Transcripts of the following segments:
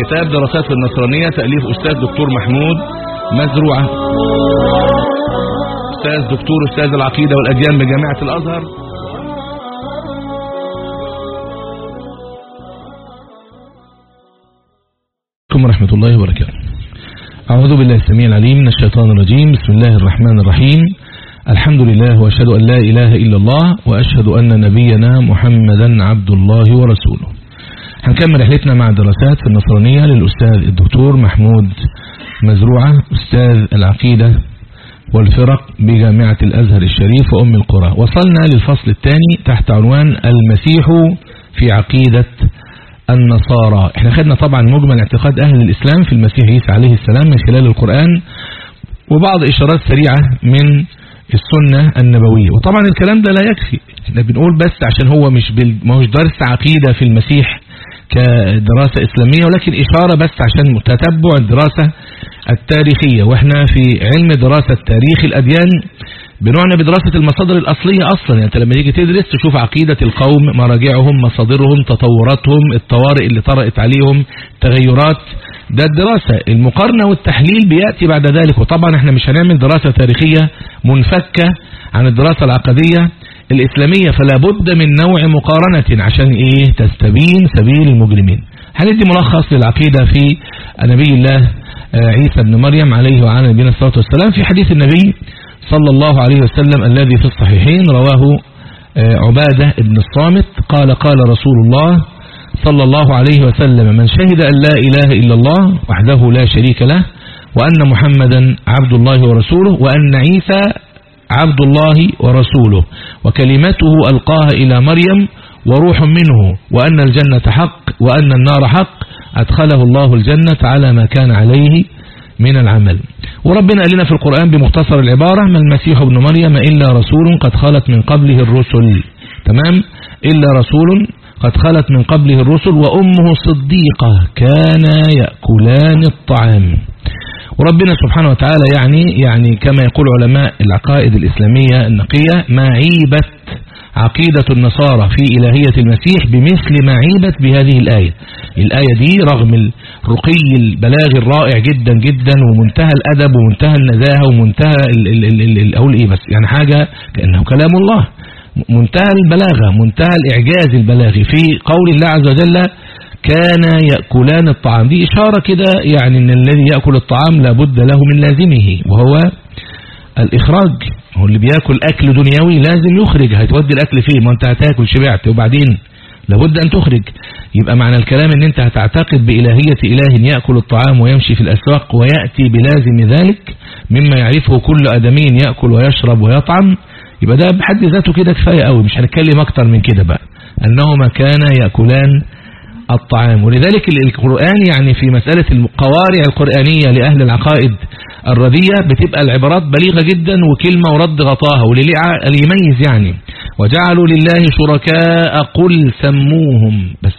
كتاب دراسات في النصرانية تأليف أستاذ دكتور محمود مزروعة. أستاذ دكتور أستاذ العقيدة والأديان بجامعة الأزهر. عليكم ورحمة الله وبركاته. أعوذ بالله السميع العليم من الشيطان الرجيم. بسم الله الرحمن الرحيم. الحمد لله وأشهد أن لا إله إلا الله وأشهد أن نبينا محمدا عبد الله ورسوله. هنكمل رحلتنا مع دراسات في النصرانية للأستاذ الدكتور محمود مزروعة أستاذ العقيدة والفرق بجامعة الأزهر الشريف وأم القرى. وصلنا للفصل الثاني تحت عنوان المسيح في عقيدة النصارى. إحنا خدنا طبعا مجمل اعتقاد أهل الإسلام في المسيح عيسى عليه السلام من خلال القرآن وبعض إشارات سريعة من السنة النبوية. وطبعا الكلام ده لا يكفي. إحنا بنقول بس عشان هو مش بال... ما هوش درس عقيدة في المسيح كدراسة إسلامية ولكن إشارة بس عشان تتبع الدراسة التاريخية. وإحنا في علم دراسة تاريخ الأديان بنوعنا بدراسة المصادر الأصلية أصلا. يعني أنت لما تيجي تدرس تشوف عقيدة القوم مراجعهم مصادرهم تطوراتهم الطوارئ اللي طرأت عليهم تغيرات. ده الدراسة. المقارنة والتحليل بيأتي بعد ذلك. وطبعا إحنا مش هنعمل دراسة تاريخية منفكة عن الدراسة العقدية. الإسلامية فلا بد من نوع مقارنة عشان إيه؟ تستبين سبيل المجرمين. هندي ملخص للعقيدة في نبي الله عيسى بن مريم عليه وعلى نبينا الصلاة والسلام في حديث النبي صلى الله عليه وسلم الذي في الصحيحين رواه عبادة بن الصامت قال قال رسول الله صلى الله عليه وسلم من شهد أن لا إله إلا الله وحده لا شريك له وأن محمدا عبد الله ورسوله وأن عيسى عبد الله ورسوله وكلمته ألقاها إلى مريم وروح منه وأن الجنة حق وأن النار حق أدخله الله الجنة على ما كان عليه من العمل. وربنا قال لنا في القرآن بمختصر العبارة ما المسيح ابن مريم إلا رسول قد خلت من قبله الرسل تمام؟ إلا رسول قد خلت من قبله الرسل وأمه صديقة كانا يأكلان الطعام. وربنا سبحانه وتعالى يعني يعني كما يقول علماء العقائد الإسلامية النقية ما عيبت عقيدة النصارى في إلهية المسيح بمثل ما عيبت بهذه الآية. الآية دي رغم الرقي البلاغي الرائع جدا جدا ومنتهى الأدب ومنتهى النزاهة ومنتهى أقول إيه بس يعني حاجة كأنه كلام الله. منتهى البلاغة منتهى الإعجاز البلاغي في قول الله عز وجل كان يأكلان الطعام. دي إشارة كده يعني أن الذي يأكل الطعام لابد له من لازمه وهو الإخراج. هو اللي بيأكل أكل دنيوي لازم يخرج. هتودي الأكل فيه ما أنت هتاكل شبعت وبعدين؟ لابد أن تخرج. يبقى معنى الكلام أن أنت هتعتقد بإلهية إله يأكل الطعام ويمشي في الأسواق ويأتي بلازم ذلك مما يعرفه كل أدمي يأكل ويشرب ويطعم. يبقى ده بحد ذاته كده كفاية قوي مش هنتكلم أكتر من كده بقى. أنهما كانا يأكلان الطعام. ولذلك القرآن يعني في مسألة القوارع القرآنية لأهل العقائد الردية بتبقى العبارات بليغة جدا وكلمة ورد غطاها وللي يميز يعني. وجعلوا لله شركاء قل سموهم. بس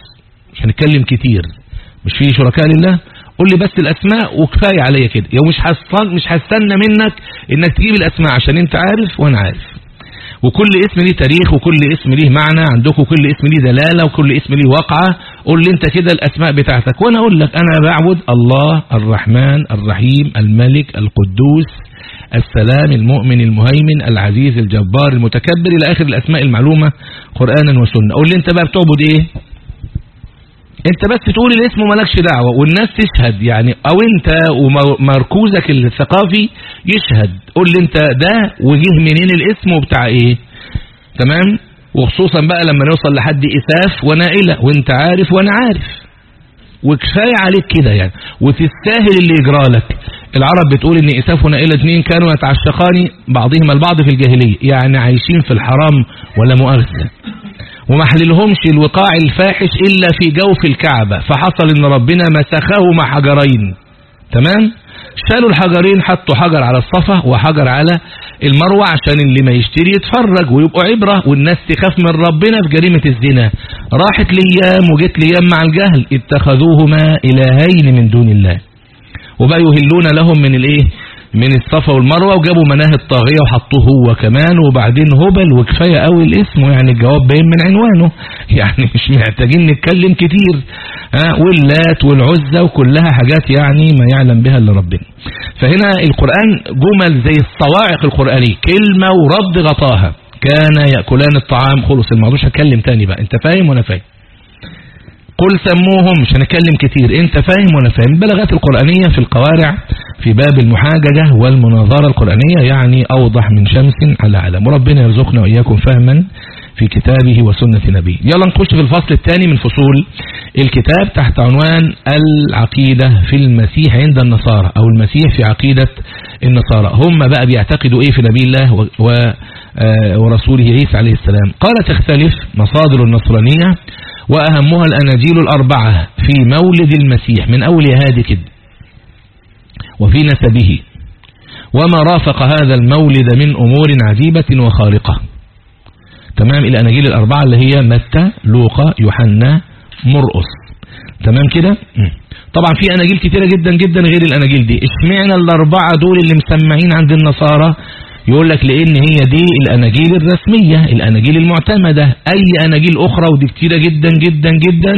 مش هنتكلم كتير. مش في شركاء لله؟ قول لي بس الأسماء وكفاية عليا كده. يوم مش هستنى منك إنك تجيب الأسماء عشان أنت عارف وأنا عارف. وكل اسم ليه تاريخ وكل اسم ليه معنى. عندكم كل اسم ليه دلالة وكل اسم ليه وقعة. قول لي انت كده الأسماء بتاعتك. وأنا أقول لك أنا بعبد الله الرحمن الرحيم الملك القدوس السلام المؤمن المهيمن العزيز الجبار المتكبر إلى آخر الأسماء المعلومة قرآنا وسنة. قول لي انت بقى بتعبد إيه؟ انت بس تقول الاسم ومالكش دعوة والناس تشهد يعني. أو انت ومركوزك الثقافي يشهد. قول لي انت ده وجه منين الاسم وبتاع إيه. تمام؟ وخصوصا بقى لما نوصل لحد إساف ونائلة وانت عارف وأنا عارف. وكفاية عليك كده يعني. وتستاهل اللي يجرى لك. العرب بتقول إن إساف ونائلة اتنين كانوا يتعشقان بعضهما البعض في الجاهلية. يعني عايشين في الحرام ولا مؤاخذة. وما حللهمش الوقاع الفاحش إلا في جوف الكعبة. فحصل إن ربنا مسخهما حجرين. تمام؟ شالوا الحجرين حطوا حجر على الصفا وحجر على المروة عشان اللي ما يشتري يتفرج ويبقوا عبرة والناس تخاف من ربنا في جريمة الزنا. راحت ليام وجت ليام مع الجهل. اتخذوهما إلهين من دون الله. وبقى يهلون لهم من الإيه؟ من الصفا والمروة وجابوا مناه الطاغية وحطوه هو كمان وبعدين هبل وكفاية قوي الاسم يعني الجواب باين من عنوانه. يعني مش محتاجين نتكلم كتير. واللات والعزة وكلها حاجات يعني ما يعلم بها إلا ربنا. فهنا القرآن جمل زي الصواعق القرآنية. كلمة ورد غطاها. كان يأكلان الطعام خلص. الموضوع مش هتكلم تاني بقى. انت فاهم وأنا فاهم؟ قل سموهم. مش هنتكلم كتير. انت فاهم وأنا فاهم. البلاغات القرآنية في القوارع في باب المحاججة والمناظرة القرآنية يعني أوضح من شمس على علم. وربنا يرزقنا وإياكم فهما في كتابه وسنة نبيه. يلا نخش في الفصل الثاني من فصول الكتاب تحت عنوان العقيدة في المسيح عند النصارى أو المسيح في عقيدة النصارى. هم بقى بيعتقدوا إيه في نبي الله آه، ورسوله عيسى عليه السلام؟ قال تختلف مصادر النصرانية وأهمها الأناجيل الأربعة في مولد المسيح من أول هذه كده وفي نسبه. وما رافق هذا المولد من أمور عجيبة وخارقة. تمام؟ الأناجيل الأربعة اللي هي متى؟ لوقا يوحنا مرقس. تمام كده؟ طبعا في أناجيل كتيرة جدا جدا غير الأناجيل دي. اشمعنى الأربعة دول اللي مسمعين عند النصارى؟ يقول لك لأن هي دي الأناجيل الرسمية الأناجيل المعتمدة. أي أناجيل أخرى ودي كتيرة جدا جدا جدا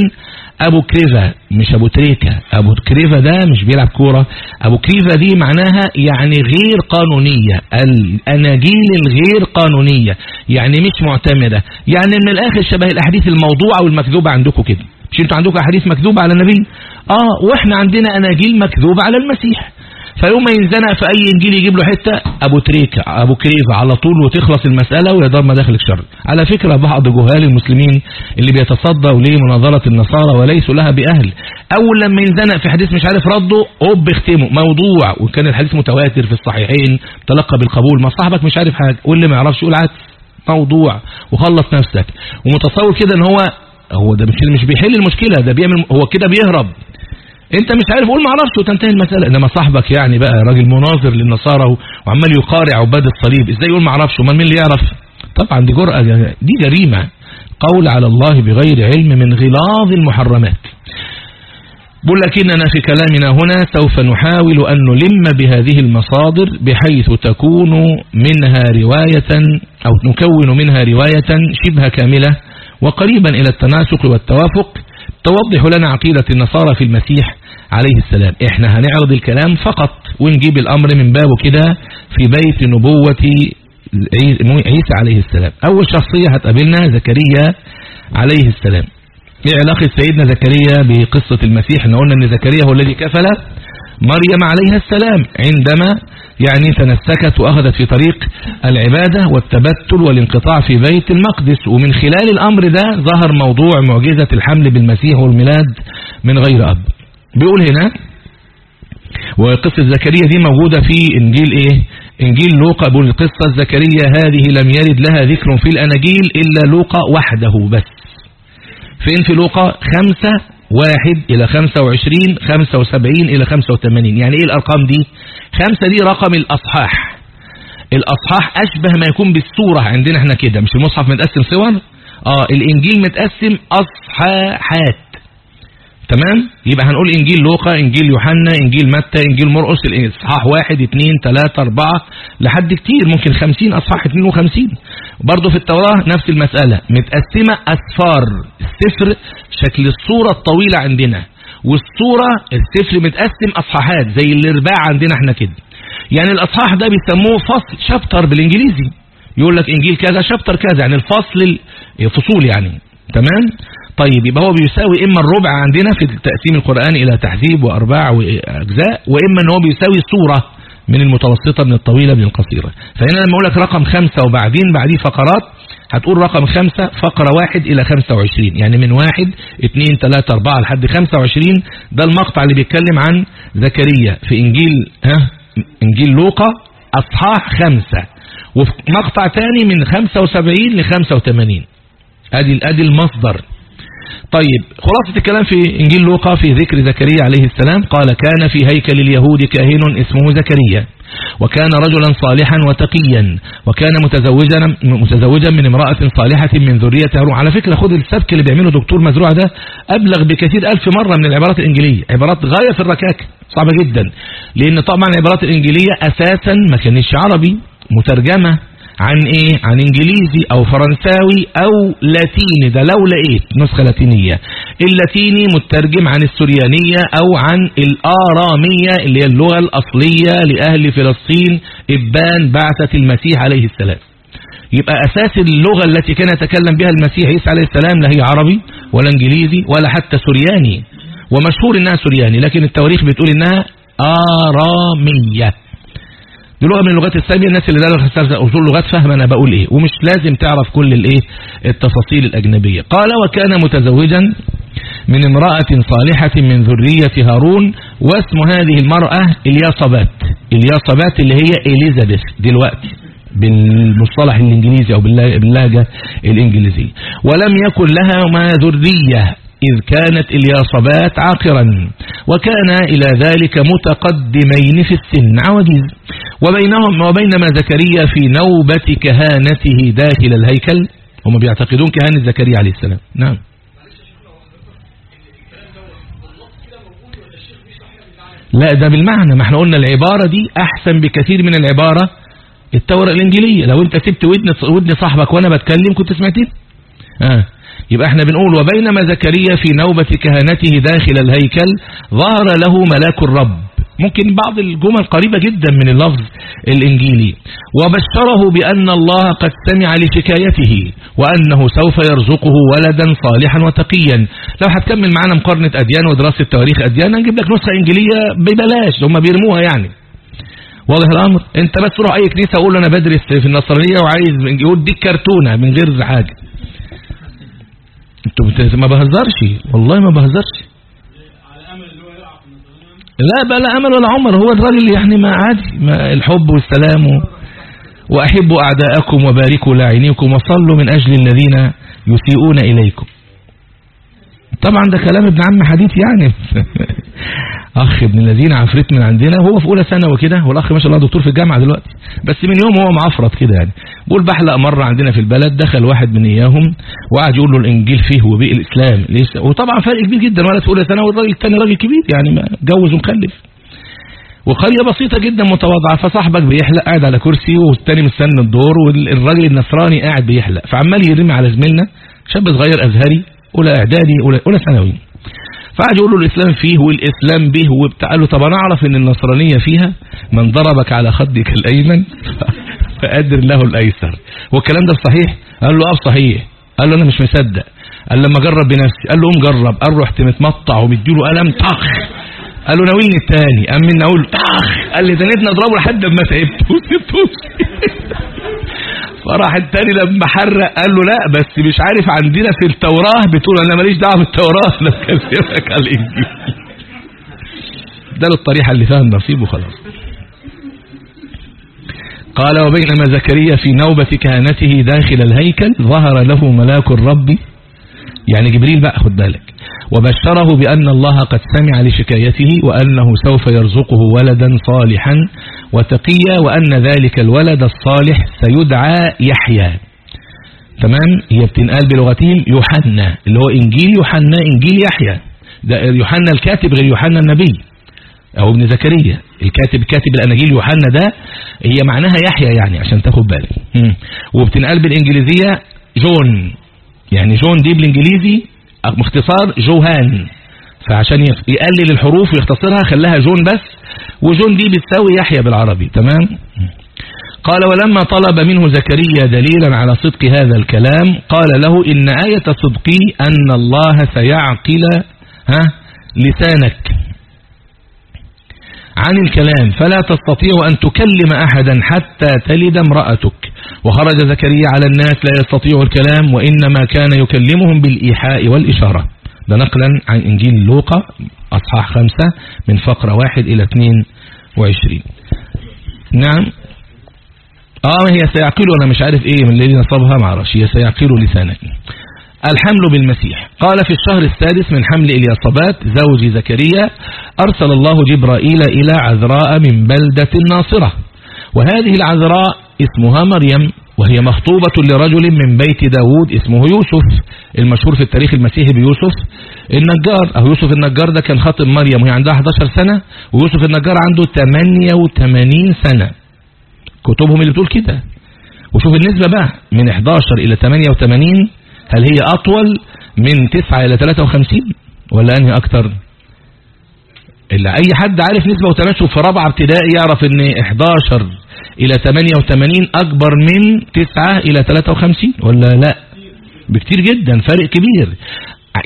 أبو كريفا مش أبو تريكا أبو كريفا ده مش بيلعب كورة. أبو كريفا دي معناها يعني غير قانونية. الأناجيل الغير قانونية. يعني مش معتمدة. يعني من الآخر شبه الأحاديث الموضوعة والمكذوبة عندكم كده. مش أنتوا عندكم أحاديث مكذوبة على النبي؟ آه وإحنا عندنا أناجيل مكذوبة على المسيح. فيوم ما ينزنق في أي إنجيل يجيب له حتة أبو تريكه أبو كريفة على طول وتخلص المسألة ويا دار ما داخلك شر على فكرة بعض جهال المسلمين اللي بيتصدوا لمناظره النصارى وليسوا لها بأهل. أول لما ينزنق في حديث مش عارف رده أوب اختمه. موضوع وكان الحديث متواتر في الصحيحين تلقى بالقبول. ما صاحبك مش عارف حاجة واللي ما يعرفش يقول عادي. موضوع وخلص نفسك. ومتصور كده إن هو هو ده مش مش بيحل المشكلة ده بيعمل هو كده بيهرب. انت مش عارف قول ما أعرفش وتنتهي المسألة. انما صاحبك يعني بقى راجل مناظر للنصارى وعمال يقارع عباد الصليب. إزاي يقول ما أعرفش؟ امال مين اللي يعرف؟ طبعا دي جرأة دي جريمة. قول على الله بغير علم من غلاظ المحرمات. بقول لكننا في كلامنا هنا سوف نحاول أن نلم بهذه المصادر بحيث تكون منها رواية أو نكون منها رواية شبه كاملة وقريبا إلى التناسق والتوافق. توضح لنا عقيدة النصارى في المسيح عليه السلام. إحنا هنعرض الكلام فقط ونجيب الأمر من بابه كده في بيت نبوة عيسى عليه السلام. أول شخصية هتقابلنا زكريا عليه السلام. إيه علاقة سيدنا زكريا بقصة المسيح؟ إحنا قلنا إن زكريا هو الذي كفل. مريم عليها السلام عندما يعني تنسكت وأخذت في طريق العبادة والتبتل والانقطاع في بيت المقدس. ومن خلال الأمر ده ظهر موضوع معجزة الحمل بالمسيح والميلاد من غير أب. بيقول هنا وقصة زكريا دي موجودة في إنجيل إيه؟ إنجيل لوقا. بيقول قصة زكريا هذه لم يرد لها ذكر في الأناجيل إلا لوقا وحده بس. فين في لوقا؟ خمسة واحد إلى خمسة وعشرين خمسة وسبعين إلى خمسة وثمانين. يعني إيه الأرقام دي؟ خمسة دي رقم الأصحاح. الأصحاح أشبه ما يكون بالسورة عندنا إحنا كده. مش المصحف متقسم صور؟ آه الإنجيل متقسم أصحاحات. تمام؟ يبقى هنقول إنجيل لوقا إنجيل يوحنا إنجيل متى إنجيل مرقس الاصحاح واحد اثنين ثلاثة أربعة لحد كتير ممكن خمسين أصحاح اثنين وخمسين. برضه في التوراة نفس المسألة متقسمة أسفار السفر شكل الصورة الطويلة عندنا والصورة السفر متقسم أصحاحات زي الأرباع عندنا إحنا كده. يعني الأصحاح ده بيسموه فصل شابتر بالإنجليزي. يقول لك إنجيل كذا شابتر كذا يعني الفصل فصول يعني. تمام؟ طيب يبقى هو بيساوي إما الربع عندنا في تقسيم القرآن إلى تحذيب وأرباع وأجزاء وإما أن هو بيساوي صورة من المتوسطة من الطويلة من القصيرة. فهنا لما أقول لك رقم خمسة وبعدين بعديه فقرات هتقول رقم خمسة فقرة واحد إلى خمسة وعشرين. يعني من واحد اتنين تلاتة أربعة لحد خمسة وعشرين. ده المقطع اللي بيتكلم عن زكريا في إنجيل ها إنجيل لوقا أصحاح خمسة. وفي مقطع تاني من خمسة وسبعين لخمسة وثمانين أدي أدي المصدر. طيب خلاصة الكلام في إنجيل لوقا في ذكر زكريا عليه السلام قال كان في هيكل اليهود كاهن اسمه زكريا وكان رجلا صالحا وتقيا وكان متزوجا متزوجا من امرأة صالحة من ذرية هارون على فكرة خد السبك اللي بيعمله دكتور مزروع ده أبلغ بكثير ألف مرة من العبارات الإنجيلية عبارات غاية في الركاكة صعبة جدا لأن طبعا العبارات الإنجيلية أساسا ما كانتش عربي مترجمة عن إيه؟ عن إنجليزي أو فرنساوي أو لاتيني. ده لو لقيت نسخة لاتينية. اللاتيني مترجم عن السريانية أو عن الآرامية اللي هي اللغة الأصلية لأهل فلسطين إبان بعثة المسيح عليه السلام. يبقى أساس اللغة التي كان يتكلم بها المسيح عيسى عليه السلام لا هي عربي ولا إنجليزي ولا حتى سرياني. ومشهور إنها سرياني لكن التواريخ بتقول إنها آرامية. دي لغه من اللغات الساميه الناس اللي درست اصول لغات فاهمه أنا بقول إيه؟ ومش لازم تعرف كل الإيه؟ التفاصيل الأجنبية. قال وكان متزوجا من امرأة صالحة من ذرية هارون واسم هذه المرأة الياصبات الياصبات اللي هي إليزابيث دلوقتي بالمصطلح الإنجليزي أو باللهجة الإنجليزية. ولم يكن لها ما ذرية إذ كانت الياصبات عاقرا وكان إلى ذلك متقدمين في السن. عوجيز وبينهم وبينما زكريا في نوبة كهانته داخل الهيكل هم بيعتقدون كهانة زكريا عليه السلام. نعم. لا ده بالمعنى. ما إحنا قلنا العبارة دي أحسن بكثير من العبارة التورة الإنجيلية. لو أنت سبت ودن ودن صاحبك وأنا بتكلم كنت سمعتني آه. يبقى إحنا بنقول وبينما زكريا في نوبة كهنته داخل الهيكل ظهر له ملاك الرب. ممكن بعض الجمل قريبة جدا من اللفظ الإنجيلي. وبشره بأن الله قد سمع لشكايته وأنه سوف يرزقه ولدا صالحا وتقيا. لو هتكمل معانا مقارنة أديان ودراسة تواريخ أديان نجيب لك نسخة إنجيلية ببلاش هم بيرموها يعني. واضح الأمر؟ أنت بس تروح أي كنيسة أقول أنا بدرس في النصرانية وعايز يقول دي كرتونة من غير حاجة. أنتوا ما بهزرش؟ والله ما بهزرش. لا بلا أمل ولا عمر. هو الراجل يعني ما عادي ما الحب والسلام وأحبوا أعداءكم وباركوا لاعينيكم وصلوا من أجل الذين يسيئون إليكم. طبعا ده كلام ابن عم حديث يعني. أخ ابن الذين عفريت من عندنا وهو في أولى ثانوي كده والأخ ما شاء الله دكتور في الجامعة دلوقتي. بس من يوم هو معفرط كده يعني. بقول بحلق مرة عندنا في البلد دخل واحد من إياهم وقعد يقول له الإنجيل فيه وبيء الإسلام. ليس وطبعا فرق كبير جدا ولد في أولى ثانوي والراجل الثاني راجل كبير يعني متجوز ومخلف. وقرية بسيطة جدا متواضعة فصاحبك بيحلق قاعد على كرسي والثاني مستني الدور والراجل النصراني قاعد بيحلق. فعمال يرمي على زميلنا شاب صغير أزهري أولى إعدادي اولى أولى ثانوي. فقعد يقول له الإسلام فيه والإسلام به وبتاع له طب أنا أعرف إن النصرانية فيها من ضربك على خدك الأيمن فأدر له الأيسر. والكلام ده صحيح؟ قال له أه صحيح. قال له أنا مش مصدق. قال لما جرب بنفسي. قال له قوم جرب. قال رحت متمطع ومديله قلم طخ. قال له ناولني الثاني قام من أقول طخ. قال لي ده نتنا أضربه لحد ما تعبت. فراح التاني لما حرق قال له لا بس مش عارف عندنا في التوراة بتقول أنا ماليش دعوة بالتوراة أنا بكلمك على الإنجيل. ده الطريحة اللي فيها النصيب وخلاص. قال وبينما زكريا في نوبة كهنته داخل الهيكل ظهر له ملاك الرب. يعني جبريل بقى خد بالك. وبشره بأن الله قد سمع لشكايته وأنه سوف يرزقه ولدا صالحا وتقيا وأن ذلك الولد الصالح سيدعى يحيى. تمام؟ هي بتنقال بلغتهم يوحنا اللي هو إنجيل يوحنا إنجيل يحيى. ده يوحنا الكاتب غير يوحنا النبي. أو ابن زكريا الكاتب كاتب الأناجيل يوحنا ده هي معناها يحيى يعني عشان تاخد بالك. وبتنقال بالإنجليزية جون. يعني جون دي بالإنجليزي باختصار جوهان. فعشان يقلل الحروف ويختصرها خلاها جون بس وجون دي بتساوي يحيى بالعربي تمام؟ قال ولما طلب منه زكريا دليلا على صدق هذا الكلام قال له إن آية صدقي أن الله سيعقل ها لسانك عن الكلام فلا تستطيع أن تكلم أحدا حتى تلد امرأتك وخرج زكريا على الناس لا يستطيع الكلام وإنما كان يكلمهم بالإيحاء والإشارة ده نقلا عن إنجيل لوقا أصحاح خمسة من فقرة واحد إلى اثنين وعشرين. نعم. آه هي سيعقل أنا مش عارف إيه من الذي نصبها معرفش هي سيعقل لسانك الحمل بالمسيح. قال في الشهر السادس من حمل إلياصبات زوج زكريا أرسل الله جبرائيل إلى عذراء من بلدة الناصرة وهذه العذراء اسمها مريم. وهي مخطوبة لرجل من بيت داود اسمه يوسف المشهور في التاريخ المسيحي بيوسف. النجار أو يوسف النجار ده كان خاطب مريم وهي عندها 11 سنة ويوسف النجار عنده 88 سنة. كتبهم اللي بتقول كده. وشوف النسبة بقى من 11 إلى 88 هل هي أطول من 9 إلى 53 ولا أنهي أكتر؟ إلا أي حد عارف نسبة وتناسب في رابعة ابتدائي يعرف أن 11 إلى 88 أكبر من 9 إلى 53 ولا لا؟ بكتير جدا فرق كبير.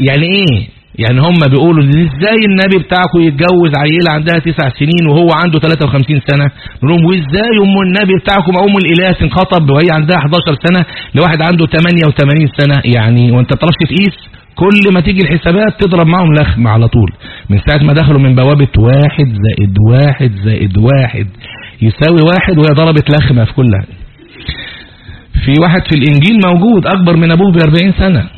يعني إيه؟ يعني هم بيقولوا إزاي النبي بتاعكم يتجوز عيلة عندها تسع سنين وهو عنده 53 سنة؟ نقول وإزاي أم النبي بتاعكم أم الإله تنخطب وهي عندها 11 سنة لواحد عنده 88 سنة؟ يعني وأنت طرفش تقيس كل ما تيجي الحسابات تضرب معهم لخم على طول. من ساعة ما دخلوا من بوابة واحد زائد واحد زائد واحد يساوي واحد وهي ضربت لخمة في كلها. في واحد في الإنجيل موجود أكبر من أبوه ب 40 سنة.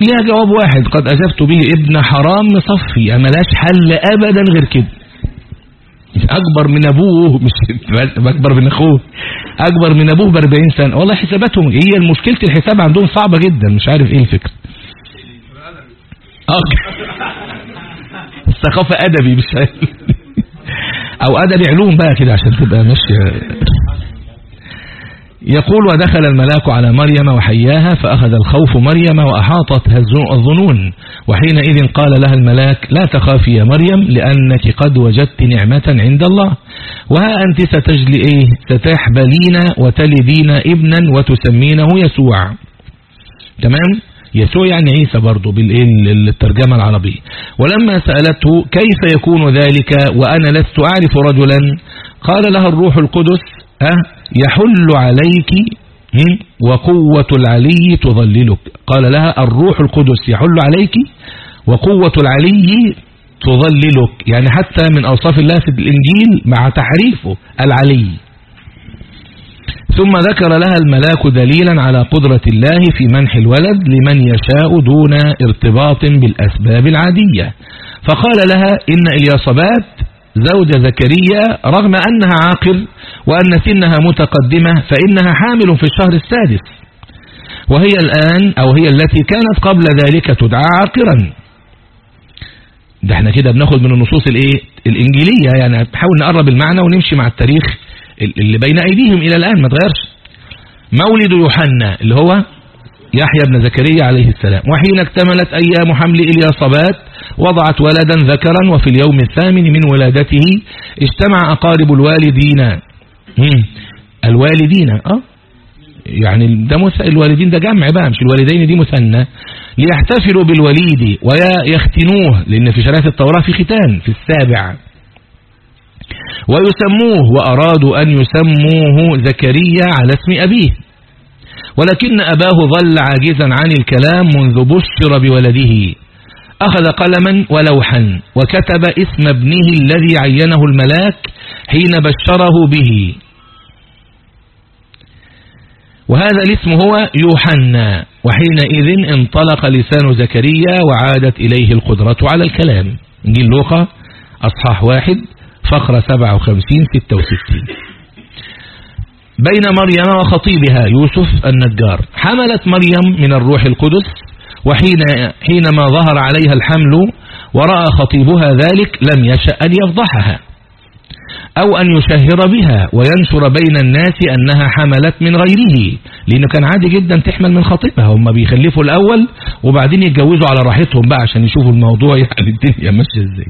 ليها جواب واحد؟ قد أجبت به ابن حرام مصفي ملاش حل أبدا غير كده. أكبر من أبوه مش أكبر من أخوه أكبر من أبوه ب 40 سنة. والله حساباتهم هي مشكلة الحساب عندهم صعبة جدا مش عارف إيه الفكرة. الثقافة أدبي مش عارف. أو أدبي علوم بقى كده عشان تبقى ماشية. يقول ودخل الملاك على مريم وحياها فأخذ الخوف مريم وأحاطتها الظنون. وحينئذ قال لها الملاك لا تخافي يا مريم لأنك قد وجدت نعمة عند الله. وها أنت ستجلي إيه ستحبلين وتلدين ابنا وتسمينه يسوع. تمام؟ يسوع يعني عيسى برضه بالترجمة العربية. ولما سألته كيف يكون ذلك؟ وأنا لست أعرف رجلا. قال لها الروح القدس يحل عليك وقوة العلي تظللك قال لها الروح القدس يحل عليك وقوة العلي تظللك يعني حتى من أوصاف الله في الإنجيل مع تحريفه العلي. ثم ذكر لها الملاك دليلا على قدرة الله في منح الولد لمن يشاء دون ارتباط بالأسباب العادية. فقال لها إن إلياصبات زوج زكريا رغم أنها عاقر وأن سنها متقدمة فإنها حامل في الشهر السادس. وهي الآن أو هي التي كانت قبل ذلك تدعى عاقرا. ده إحنا كده بناخد من النصوص الإيه؟ الإنجيلية. يعني نحاول نقرب المعنى ونمشي مع التاريخ اللي بين أيديهم إلى الآن ما تغيرش. مولد يوحنا اللي هو يحيى بن زكريا عليه السلام. وحين اكتملت أيام حمل الياصبات وضعت ولدا ذكرا وفي اليوم الثامن من ولادته اجتمع أقارب الوالدين. الوالدين آه. يعني ده مس... الوالدين ده جمع بقى مش الوالدين دي مثنى. ليحتفلوا بالوليد ويختنوه لأن في شرائط التوراة في ختان في السابع. ويسموه وأرادوا أن يسموه زكريا على اسم أبيه. ولكن أباه ظل عاجزا عن الكلام منذ بشر بولده. أخذ قلما ولوحا وكتب اسم ابنه الذي عينه الملاك حين بشره به. وهذا الاسم هو يوحنا وحينئذ انطلق لسان زكريا وعادت إليه القدرة على الكلام. نجي لوقا أصحاح واحد فقرة 57 66 بين مريم وخطيبها يوسف النجار. حملت مريم من الروح القدس وحين حينما ظهر عليها الحمل ورأى خطيبها ذلك لم يشأ أن يفضحها أو أن يشهر بها وينشر بين الناس أنها حملت من غيره. لأنه كان عادي جدا تحمل من خطيبها هم بيخلفوا الأول وبعدين يتجوزوا على راحتهم بقى عشان يشوفوا الموضوع يعني الدنيا ماشية إزاي.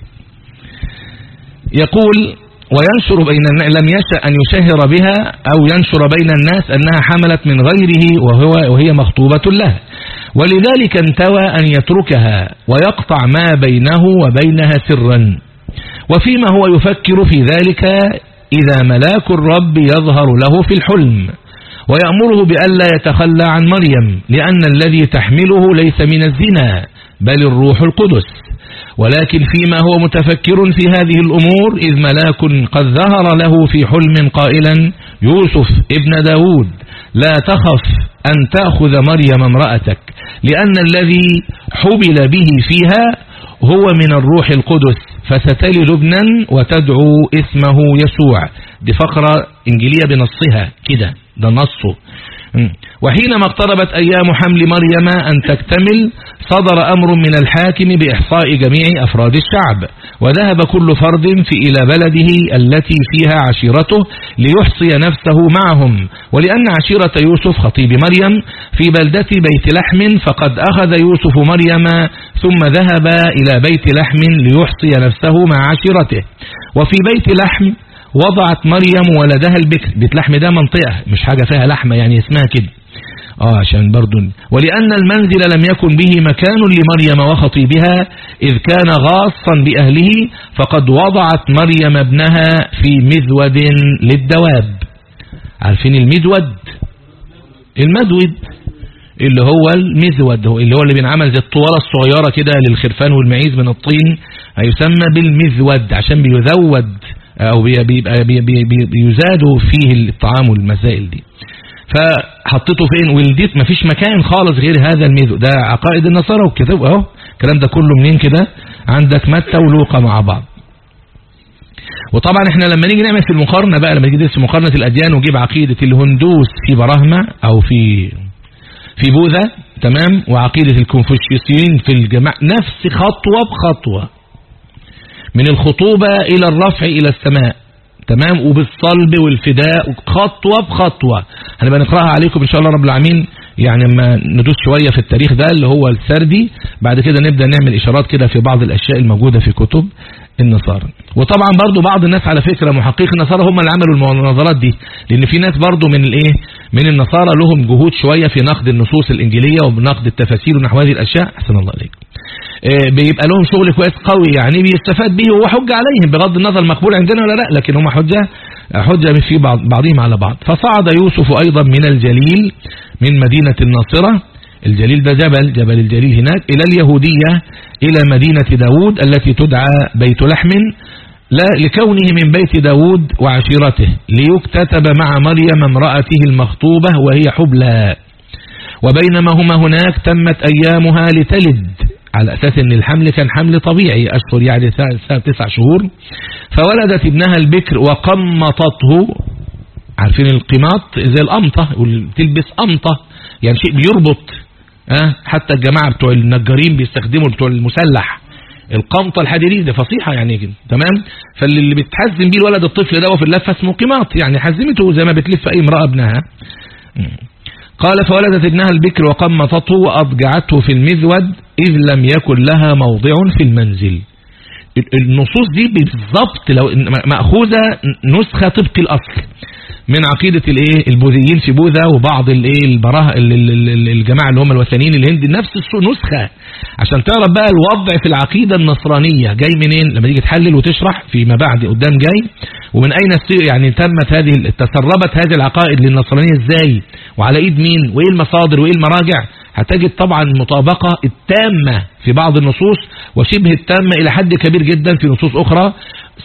يقول وينشر بين لم يشأ أن يشهر بها أو ينشر بين الناس أنها حملت من غيره وهو وهي مخطوبة له. ولذلك انتوى أن يتركها ويقطع ما بينه وبينها سرا. وفيما هو يفكر في ذلك إذا ملاك الرب يظهر له في الحلم ويأمره بألا يتخلى عن مريم لأن الذي تحمله ليس من الزنا بل الروح القدس. ولكن فيما هو متفكر في هذه الأمور إذ ملاك قد ظهر له في حلم قائلا يوسف ابن داود لا تخف أن تأخذ مريم امرأتك لأن الذي حبل به فيها هو من الروح القدس فستلد ابنا وتدعو اسمه يسوع. دي فقرة إنجيلية بنصها كده ده نصه. وحينما اقتربت أيام حمل مريم أن تكتمل صدر أمر من الحاكم بإحصاء جميع أفراد الشعب وذهب كل فرد في إلى بلده التي فيها عشيرته ليحصي نفسه معهم. ولأن عشيرة يوسف خطيب مريم في بلدة بيت لحم فقد أخذ يوسف مريم ثم ذهب إلى بيت لحم ليحصي نفسه مع عشيرته. وفي بيت لحم وضعت مريم ولدها البكر. بيت لحم ده منطقة مش حاجة فيها لحمة يعني اسمها كده. آه عشان برضو ولأن المنزل لم يكن به مكان لمريم وخطيبها إذ كان غاصا بأهله فقد وضعت مريم ابنها في مذود للدواب. عارفين المذود؟ المذود. اللي هو المذود اللي هو اللي بينعمل زي الطوالة الصغيرة كده للخرفان والمعيز من الطين هيسمى بالمذود عشان بيذود. أو بيبقى بيزاد فيه الطعام والمسائل دي. فحطيته فين؟ ولديت مفيش مكان خالص غير هذا الميزو. ده عقائد النصارى والكتاب أهو الكلام ده كله منين كده؟ عندك متى ولوقا مع بعض. وطبعا إحنا لما نيجي نعمل في المقارنة بقى لما نيجي ندرس مقارنة الأديان ونجيب عقيدة الهندوس في براهما أو في في بوذا تمام؟ وعقيدة الكونفوشيوسيين في الجماعة. نفس خطوة بخطوة. من الخطوبة إلى الرفع إلى السماء. تمام؟ وبالصلب والفداء. خطوة بخطوة. هنبقى نقرأها عليكم إن شاء الله رب العالمين. يعني لما ندوس شوية في التاريخ ده اللي هو السردي. بعد كده نبدأ نعمل إشارات كده في بعض الأشياء الموجودة في كتب النصارى. وطبعا برضو بعض الناس على فكرة محقق النصارى هم اللي عملوا المناظرات دي. لأن في ناس برضو من الإيه؟ من النصارى لهم جهود شوية في نقد النصوص الإنجيلية وبنقد التفاسير ونحو هذه الأشياء. أحسن الله عليك آه، بيبقى لهم شغل كويس قوي يعني بيستفاد به وهو حجة عليهم بغض النظر مقبول عندنا ولا لا لكن هم حجة حجة في بعض بعضهم على بعض. فصعد يوسف أيضا من الجليل من مدينة الناصرة. الجليل ده جبل جبل الجليل هناك إلى اليهودية إلى مدينة داود التي تدعى بيت لحم لا لكونه من بيت داود وعشيرته. ليكتتب مع مريم امرأته المخطوبة وهي حبلى. وبينما هما هناك تمت أيامها لتلد. على أساس أن الحمل كان حمل طبيعي أشهر يعني تسع شهور. فولدت ابنها البكر وقمطته. عارفين القماط؟ زي القمطة تلبس قمطة. يعني شيء بيربط أه حتى الجماعة بتوع النجارين بيستخدموا بتوع المسلح. القمطة الحديدية دي فصيحة يعني كده تمام؟ فاللي بتحزم بيه الولد الطفل ده في اللفة اسمه قماط. يعني حزمته زي ما بتلف أي امرأة ابنها. قال فولدت ابنها البكر وقمطته وأضجعته في المذود إذ لم يكن لها موضع في المنزل. النصوص دي بالضبط لو مأخوذة نسخة طبق الأصل من عقيدة الإيه؟ البوذيين في بوذا وبعض الإيه؟ البراه الجماعة اللي هم الوثنيين الهند نفس نسخة. عشان تعرف بقى الوضع في العقيدة النصرانية. جاي منين؟ لما تيجي تحلل وتشرح فيما بعد قدام جاي. ومن أين يعني تمت هذه تسربت هذه العقائد للنصرانية إزاي؟ وعلى إيد مين؟ وإيه المصادر؟ وإيه المراجع؟ هتجد طبعا المطابقة التامة في بعض النصوص وشبه التامة إلى حد كبير جدا في نصوص أخرى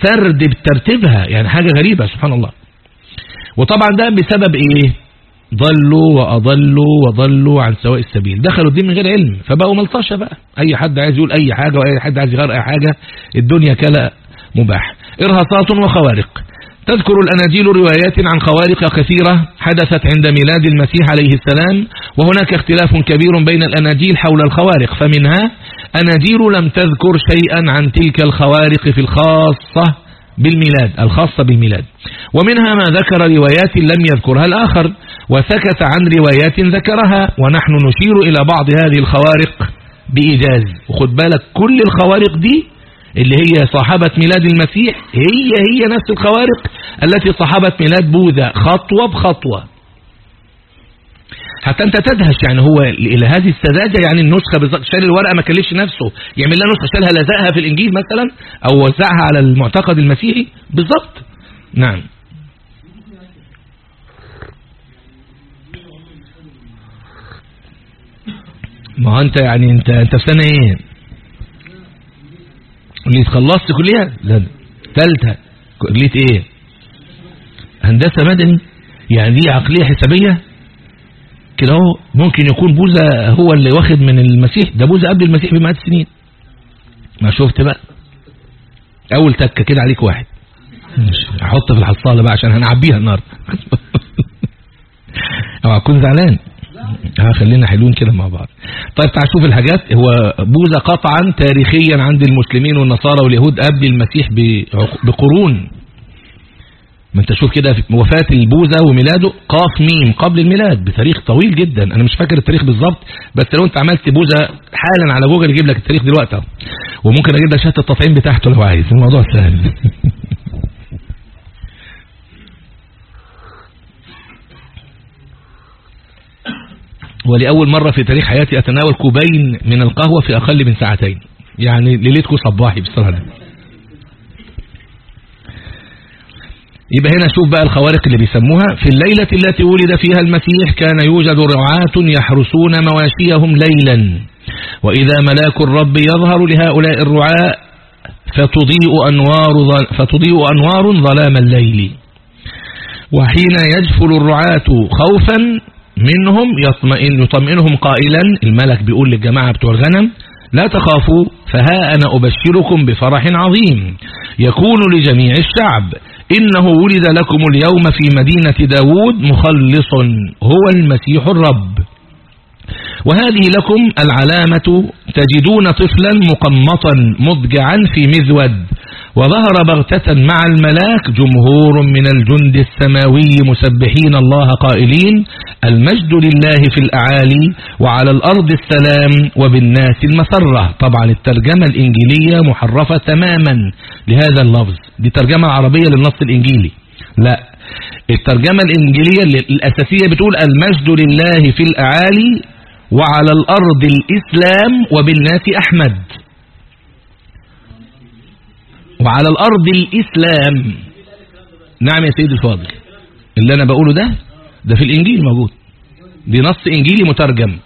سرد بترتيبها يعني حاجة غريبة سبحان الله. وطبعا ده بسبب إيه؟ ضلوا وأضلوا وضلوا عن سواء السبيل. دخلوا الدين من غير علم فبقوا ملطشة بقى. أي حد عايز يقول أي حاجة وأي حد عايز يغير أي حاجة الدنيا كلا مباح إرهاصات وخوارق. تذكر الأناجيل روايات عن خوارق كثيرة حدثت عند ميلاد المسيح عليه السلام وهناك اختلاف كبير بين الأناجيل حول الخوارق فمنها أناجيل لم تذكر شيئا عن تلك الخوارق في الخاصة بالميلاد الخاصة بالميلاد. ومنها ما ذكر روايات لم يذكرها الآخر وسكت عن روايات ذكرها ونحن نشير إلى بعض هذه الخوارق بإيجاز. وخد بالك كل الخوارق دي اللي هي صاحبة ميلاد المسيح هي هي نفس الخوارق التي صاحبت ميلاد بوذا. خطوة بخطوة. حتى أنت تدهش يعني هو إلى هذه السذاجة يعني النسخة بالظبط شال الورقة ما كلفش نفسه. يعمل لها نسخة شالها لزقها في الإنجيل مثلا أو وزعها على المعتقد المسيحي. بالظبط. نعم. ما أنت يعني أنت أنت في سنة إيه؟ اللي خلصت كلية؟ لا ثالثه كلية إيه؟ هندسة مدني. يعني دي عقلية حسابية؟ كده أهو. ممكن يكون بوذا هو اللي واخد من المسيح. ده بوذا قبل المسيح بمئات السنين. ما شفت بقى. أول تكة كده عليك واحد. أحط في الحصالة بقى عشان هنعبيها النهارده. أوعى تكون زعلان. خلينا حلوين كده مع بعض. طيب تعال شوف الحاجات. هو بوذا قطعا تاريخيا عند المسلمين والنصارى واليهود قبل المسيح بقرون. ما انت شوف كده وفاة البوذا وميلاده قاف ميم قبل الميلاد بتاريخ طويل جدا. أنا مش فاكر التاريخ بالظبط بس لو أنت عملت بوذا حالا على جوجل يجيب لك التاريخ دلوقتي وممكن أجيب لك شهادة التطعيم بتاعته لو عايز. الموضوع سهل. ولأول مرة في تاريخ حياتي أتناول كوبين من القهوة في أقل من ساعتين. يعني ليلتكم صباحي بصراحة يبقى هنا شوف بقى الخوارق اللي بيسموها. في الليلة التي ولد فيها المسيح كان يوجد رعاة يحرسون مواشيهم ليلا. وإذا ملاك الرب يظهر لهؤلاء الرعاة فتضيء أنوار, فتضيء أنوار ظلام الليل. وحين يجفل الرعاة خوفا منهم يطمئن يطمئنهم قائلا الملك بيقول للجماعة بتوع الغنم لا تخافوا فها أنا أبشركم بفرح عظيم. يكون لجميع الشعب. إنه ولد لكم اليوم في مدينة داود مخلص هو المسيح الرب. وهذه لكم العلامة تجدون طفلا مقمطا مضجعا في مذود وظهر بغتة مع الملاك جمهور من الجند السماوي مسبحين الله قائلين المجد لله في الأعالي وعلى الأرض السلام وبالناس المسرة. طبعا الترجمة الإنجيلية محرفة تماما لهذا اللفظ. دي ترجمة عربية للنص الإنجيلي. لا الترجمة الإنجيلية الأساسية بتقول المجد لله في الأعالي وعلى الأرض الإسلام وبالناس أحمد. وعلى الأرض الإسلام. نعم يا سيد الفاضل. اللي أنا بقوله ده ده في الإنجيل موجود. دي نص إنجيلي مترجم.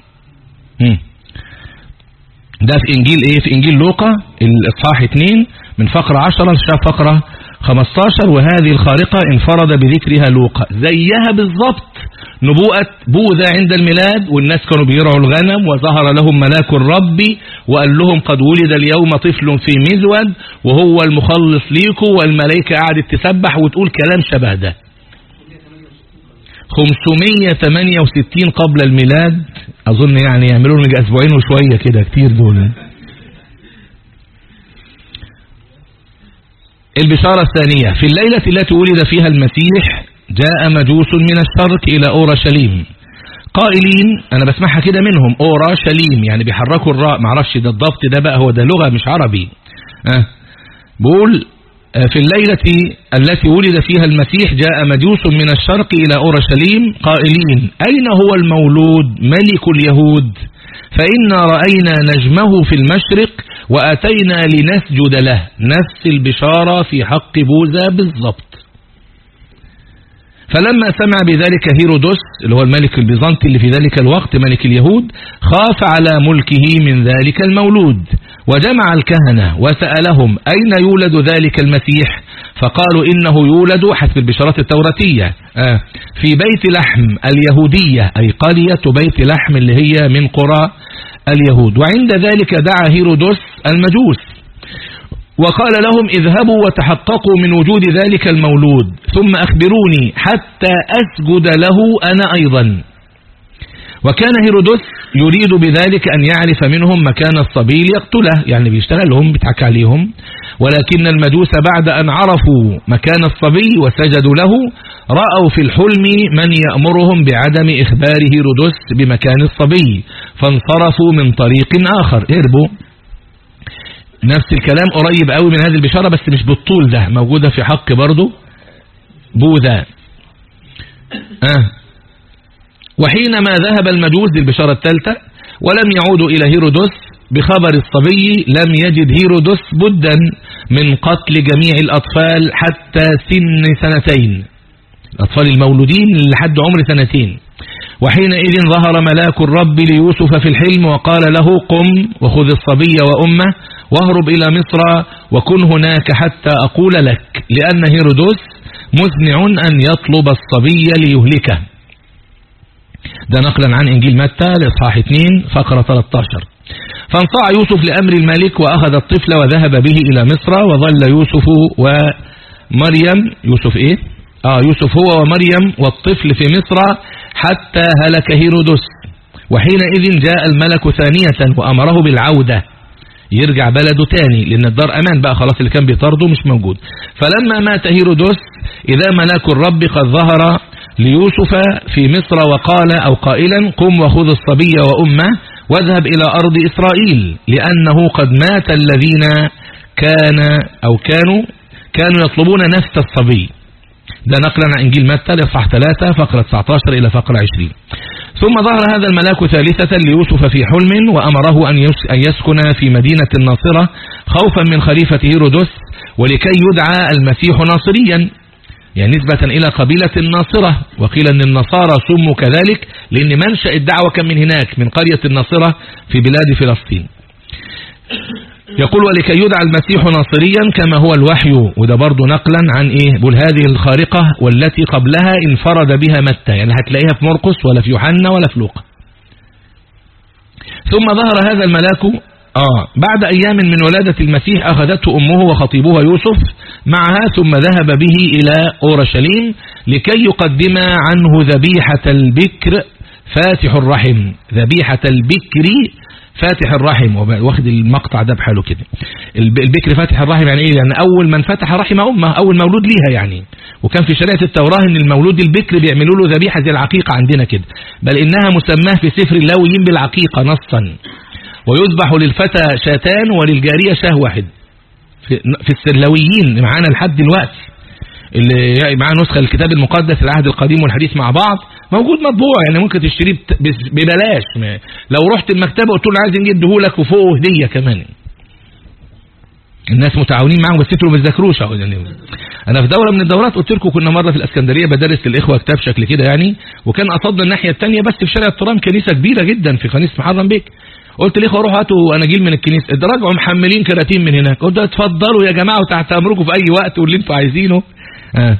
ده في إنجيل إيه؟ في إنجيل لوقا الإصحاح 2 من فقرة 10 لشاف فقرة 15 وهذه الخارقة انفرد بذكرها لوقا. زيها بالضبط. نبوءة بوذا عند الميلاد والناس كانوا بيرعوا الغنم وظهر لهم ملاك الرب وقال لهم قد ولد اليوم طفل في مزود وهو المخلص ليكم والملائكة قعدت تسبح وتقول كلام شبه ده. 568 قبل الميلاد أظن يعني يعملوا لنا أسبوعين وشوية كده كتير دول. البشارة الثانية في الليلة التي ولد فيها المسيح جاء مجوس من الشرق إلى أورشليم قائلين أنا بسمعها كده منهم أورشليم يعني بيحركوا الراء معرفش ده الضبط ده بقى هو ده لغة مش عربي. أه. بقول آه، في الليلة التي ولد فيها المسيح جاء مجوس من الشرق إلى أورشليم قائلين أين هو المولود ملك اليهود؟ فإنا رأينا نجمه في المشرق وأتينا لنسجد له. نفس البشارة في حق بوذا بالضبط. فلما سمع بذلك هيرودوس اللي هو الملك البيزنطي اللي في ذلك الوقت ملك اليهود خاف على ملكه من ذلك المولود. وجمع الكهنة وسألهم أين يولد ذلك المسيح؟ فقالوا إنه يولد حسب البشارات التوراتية آه في بيت لحم اليهودية أي قرية بيت لحم اللي هي من قرى اليهود. وعند ذلك دعا هيرودوس المجوس. وقال لهم اذهبوا وتحققوا من وجود ذلك المولود ثم أخبروني حتى أسجد له أنا أيضا. وكان هيرودوس يريد بذلك أن يعرف منهم مكان الصبي ليقتله يعني بيشتغل لهم بيضحك عليهم. ولكن المجوس بعد أن عرفوا مكان الصبي وسجدوا له رأوا في الحلم من يأمرهم بعدم إخبار هيرودوس بمكان الصبي فانصرفوا من طريق آخر. هربوا نفس الكلام قريب قوي من هذه البشارة بس مش بالطول ده موجودة في حق برضو بوذا. آه. وحينما ذهب المجوس للبشارة الثالثة ولم يعودوا إلى هيرودوس بخبر الصبي لم يجد هيرودوس بدا من قتل جميع الأطفال حتى سن سنتين. الأطفال المولودين لحد عمر سنتين. وحينئذ ظهر ملاك الرب ليوسف في الحلم وقال له قم وخذ الصبي وأمه واهرب إلى مصر وكن هناك حتى أقول لك لأن هيرودوس مزنع أن يطلب الصبي ليهلكه ده نقلا عن إنجيل متى لإصحاح 2 فقرة 13 فانصاع يوسف لأمر الملك وأخذ الطفل وذهب به إلى مصر وظل يوسف ومريم يوسف إيه؟ آه يوسف هو ومريم والطفل في مصر حتى هلك هيرودس. وحينئذ جاء الملك ثانية وأمره بالعودة. يرجع بلده تاني لأن الدار أمان بقى خلاص اللي كان بيطارده مش موجود. فلما مات هيرودوس إذا ملاك الرب قد ظهر ليوسف في مصر وقال أو قائلا قم وخذ الصبي وأمة واذهب إلى أرض إسرائيل لأنه قد مات الذين كان أو كانوا كانوا يطلبون نفس الصبي. ده نقلا عن إنجيل متى لصح 3 فقرة 19 إلى فقرة 20 ثم ظهر هذا الملاك ثالثة ليوسف في حلم وأمره أن يسكن في مدينة الناصرة خوفا من خليفة هيرودس ولكي يدعى المسيح ناصريا يعني نسبة إلى قبيلة الناصرة وقيل أن النصارى سموا كذلك لأن منشأ الدعوة كان من هناك من قرية الناصرة في بلاد فلسطين. يقول ولكي يدعى المسيح ناصريا كما هو الوحي وده برضه نقلا عن إيه؟ بقول هذه الخارقة والتي قبلها انفرد بها متى؟ يعني هتلاقيها في مرقس ولا في يوحنا ولا في لوقا. ثم ظهر هذا الملاك آه بعد أيام من ولادة المسيح أخذته أمه وخطيبها يوسف معها ثم ذهب به إلى أورشليم لكي يقدم عنه ذبيحة البكر فاتح الرحم. ذبيحة البكر فاتح الرحم. واخد المقطع ده بحاله كده. البكر فاتح الرحم يعني إيه؟ يعني أول من فتح رحم أمة أول مولود ليها يعني. وكان في شريعة التوراة إن المولود البكر بيعملوا له ذبيحة زي العقيقة عندنا كده. بل إنها مسماة في سفر اللاويين بالعقيقة نصا. ويذبح للفتى شاتان وللجارية شاه واحد. في السرلويين معانا لحد دلوقتي. اللي يعني معاه نسخة الكتاب المقدس العهد القديم والحديث مع بعض. موجود مطبوع يعني ممكن تشتريه ببلاش. لو رحت المكتبة قلت له عايز نجي لك وفوقه هدية كمان. الناس متعاونين معاهم بس أنتوا ما بتذاكروش يعني أنا في دوره من الدورات قلت لكم كنا مرة في الإسكندرية بدرس للإخوة كتاب شكل كده يعني وكان قصدنا الناحية الثانية بس في شارع الترام كنيسة كبيرة جدا في كنيسه محرم بيك. قلت للاخوه روحوا هاتوا أناجيل من الكنيسة. رجعوا محملين كراتين من هناك. قلت اتفضلوا يا جماعة وتحت امركم في أي وقت واللي أنتوا عايزينه. آه.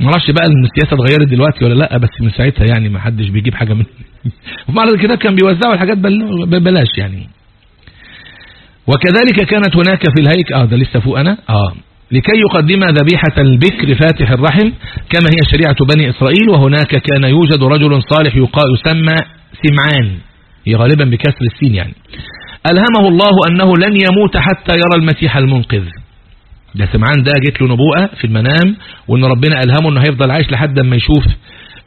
ما أعرفش بقى ان السياسة اتغيرت دلوقتي ولا لأ بس من ساعتها يعني ما حدش بيجيب حاجة من ومع الكتاب كان بيوزعوا الحاجات ببلاش يعني. وكذلك كانت هناك في الهيك آه ده لسه فوق أنا؟ آه. لكي يقدم ذبيحة البكر فاتح الرحم كما هي شريعة بني إسرائيل وهناك كان يوجد رجل صالح يسمى سمعان. غالبا بكسر السين يعني. ألهمه الله أنه لن يموت حتى يرى المسيح المنقذ. ده سمعان ده جت له نبوءة في المنام وإن ربنا ألهمه إنه هيفضل عايش لحد ما يشوف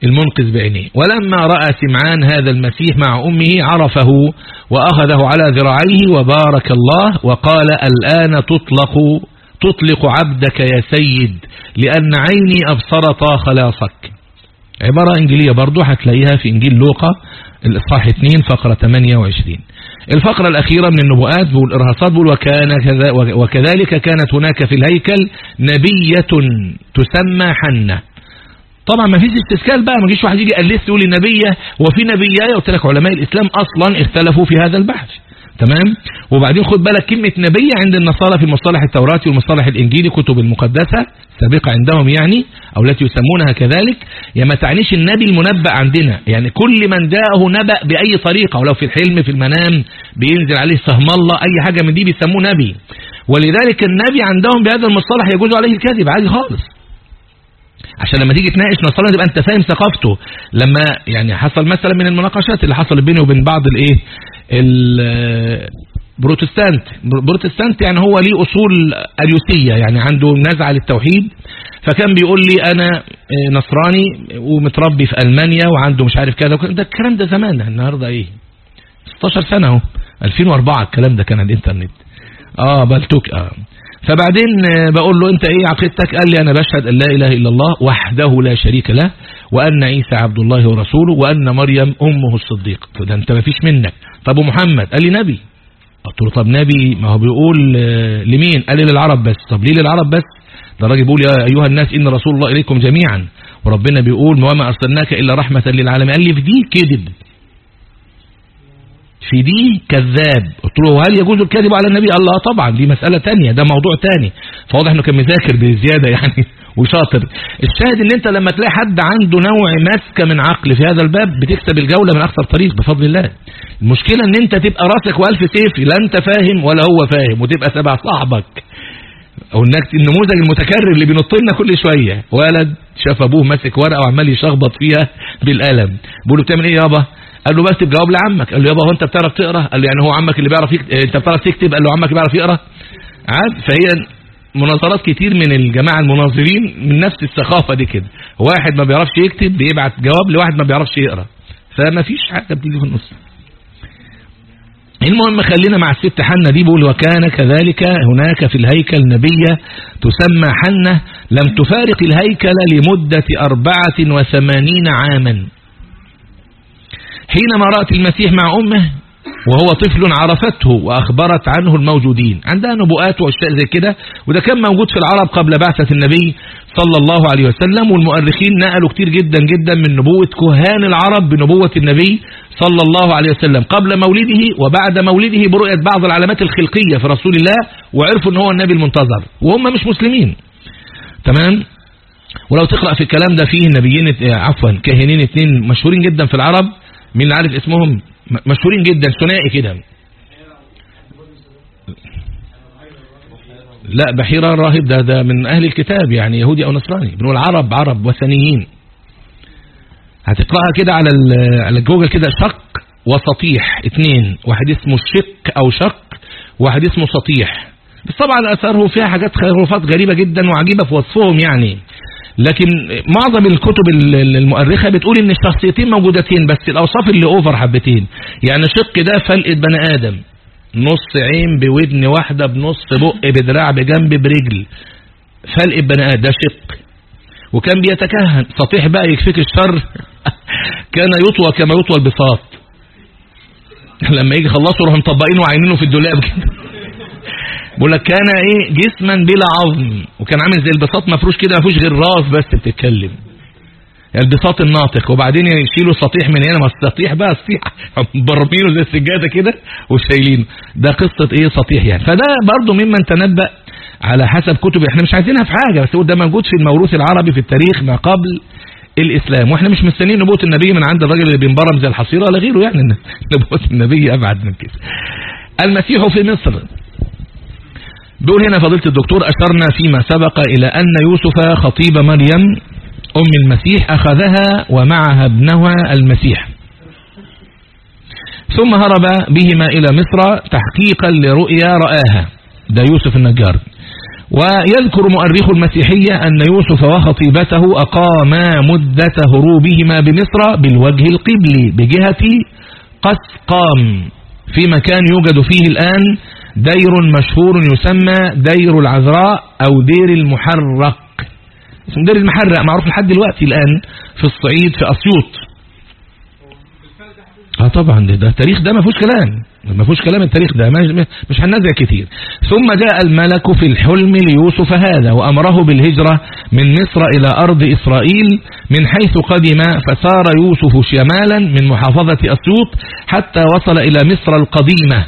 المنقذ بعينيه. ولما رأى سمعان هذا المسيح مع أمه عرفه وأخذه على ذراعيه وبارك الله وقال الآن تطلق تطلق عبدك يا سيد لأن عيني أبصرتا خلاصك. عبارة إنجيلية برضو هتلاقيها في إنجيل لوقا الإصحاح 2 فقرة 28 الفقرة الأخيرة من النبوءات بيقول إرهاصات بيقول وكان كذا وكذلك كانت هناك في الهيكل نبية تسمى حنة. طبعا ما فيش استسكال بقى ما جيش واحد يجي يقلس يقول النبية وفي نبية قلت لك علماء الإسلام أصلا اختلفوا في هذا البحث. تمام؟ وبعدين خد بالك كلمة نبي عند النصارى في المصطلح التوراتي والمصطلح الإنجيلي كتب المقدسة سابقة عندهم يعني أو التي يسمونها كذلك. يا ما تعنيش النبي المنبأ عندنا. يعني كل من جاءه نبأ بأي طريقة ولو في الحلم في المنام بينزل عليه سهم الله أي حاجة من دي بيسموه نبي. ولذلك النبي عندهم بهذا المصطلح يجوز عليه الكذب عادي خالص. عشان لما تيجي تناقش نصارى تبقى أنت فاهم ثقافته. لما يعني حصل مثلا من المناقشات اللي حصلت بيني وبين بعض الإيه البروتستانت بروتستانت. يعني هو ليه أصول اريوسيه يعني عنده نزعة للتوحيد. فكان بيقول لي أنا نصراني ومتربي في ألمانيا وعنده مش عارف كذا ده الكلام ده زمان النهارده إيه؟ 16 سنة أهو. 2004 الكلام ده كان على الإنترنت. آه بلتوك آه. فبعدين بقول له أنت إيه عقيدتك؟ قال لي أنا بشهد أن لا إله إلا الله وحده لا شريك له. وأن عيسى عبد الله ورسوله وأن مريم أمه الصديق فده أنت ما فيش منك. طب ومحمد؟ قال لي نبي. قلت له طب نبي؟ ما هو بيقول لمين؟ قال لي للعرب بس. طب ليه للعرب بس؟ ده الراجل بيقول يا أيها الناس إن رسول الله إليكم جميعا. وربنا بيقول وما أرسلناك إلا رحمة للعالمين. قال لي في دي كذب. في دي كذاب. قلت له هل يجوز الكذب على النبي؟ قال لا طبعا. دي مسألة تانية. ده موضوع تاني. فواضح إنه كان مذاكر بزيادة يعني. وشاطر. الشاهد إن أنت لما تلاقي حد عنده نوع مسكة من عقل في هذا الباب بتكسب الجولة من أكثر طريق بفضل الله. المشكلة إن أنت تبقى راسك وألف سيف لا أنت فاهم ولا هو فاهم وتبقى سبع صاحبك. أو إنك النموذج المتكرر اللي بينط لنا كل شوية. ولد شاف أبوه ماسك ورقة وعمال يشخبط فيها بالقلم. بيقول له بتعمل إيه يابا قال له بكتب جواب لعمك. قال له يابا هو أنت بتعرف تقرأ؟ قال له يعني هو عمك اللي بيعرف يكتب أنت بتعرف تكتب؟ قال له عمك بيعرف يقرأ؟ عاد فهي مناظرات كتير من الجماعة المناظرين من نفس السخافه دي كده. واحد ما بيعرفش يكتب بيبعت جواب لواحد ما بيعرفش يقرأ. فما فيش حاجة بتيجي في النص. المهم خلينا مع الست حنة دي بيقول وكان كذلك هناك في الهيكل نبية تسمى حنة لم تفارق الهيكل لمدة أربعة وثمانين عاما. حينما رأت المسيح مع أمه وهو طفل عرفته وأخبرت عنه الموجودين. عندها نبوءات وأشياء زي كده. وده كان موجود في العرب قبل بعثة النبي صلى الله عليه وسلم والمؤرخين نقلوا كتير جدا جدا من نبوة كهان العرب بنبوة النبي صلى الله عليه وسلم. قبل مولده وبعد مولده برؤية بعض العلامات الخلقية في رسول الله وعرفوا ان هو النبي المنتظر. وهم مش مسلمين. تمام؟ ولو تقرأ في الكلام ده فيه نبيين عفوا كاهنين اثنين مشهورين جدا في العرب مين عارف اسمهم؟ مشهورين جدا ثنائي كده. لا بحيرة الراهب ده ده من أهل الكتاب يعني يهودي أو نصراني بنقول عرب عرب وثنيين. هتقرأها كده على على جوجل كده شق وسطيح اثنين واحد اسمه شق أو شق واحد اسمه سطيح. بس طبعا أثاره فيها حاجات خرافات غريبة جدا وعجيبة في وصفهم يعني. لكن معظم الكتب المؤرخة بتقول إن الشخصيتين موجودتين بس الأوصاف اللي اوفر حبتين. يعني شق ده فلقة بني آدم. نص عين بودن واحدة بنص بق بدراع بجنب برجل. فلقة بني آدم ده شق. وكان بيتكهن. سطيح بقى يكفيك الشر. كان يطوى كما يطوى البساط لما يجي خلصوا روحوا مطبقينه وعينينه في الدولاب كده. بقول لك كان إيه؟ جسما بلا عظم. وكان عامل زي البساط مفروش كده ما فيهوش غير راس بس بتتكلم. البساط الناطق. وبعدين يشيلوا سطيح من هنا. ما السطيح بقى سطيح برمينه زي السجادة كده وشايلينه. ده قصة إيه؟ سطيح يعني. فده برضه ممن تنبأ على حسب كتب. إحنا مش عايزينها في حاجة بس ده موجود في الموروث العربي في التاريخ ما قبل الإسلام. وإحنا مش مستنيين نبوه النبي من عند الراجل اللي بينبرم زي الحصيرة ولا غيره يعني. نبوه النبي أبعد من كده. المسيح في مصر. بيقول هنا فضيلة الدكتور أشرنا فيما سبق إلى أن يوسف خطيب مريم أم المسيح أخذها ومعها ابنها المسيح. ثم هرب بهما إلى مصر تحقيقا لرؤيا رآها. ده يوسف النجار. ويذكر مؤرخ المسيحية أن يوسف وخطيبته أقاما مدة هروبهما بمصر بالوجه القبلي بجهة قسقام في مكان يوجد فيه الآن دير مشهور يسمى دير العذراء أو دير المحرق اسمه دير المحرق معروف لحد دلوقتي الآن في الصعيد في أسيوط. آه طبعا ده, ده التاريخ ده ما فيهوش كلام. ما فيهوش كلام التاريخ ده مش هننازع كتير. ثم جاء الملك في الحلم ليوسف هذا وأمره بالهجرة من مصر إلى أرض إسرائيل من حيث قدم فسار يوسف شمالا من محافظة أسيوط حتى وصل إلى مصر القديمة.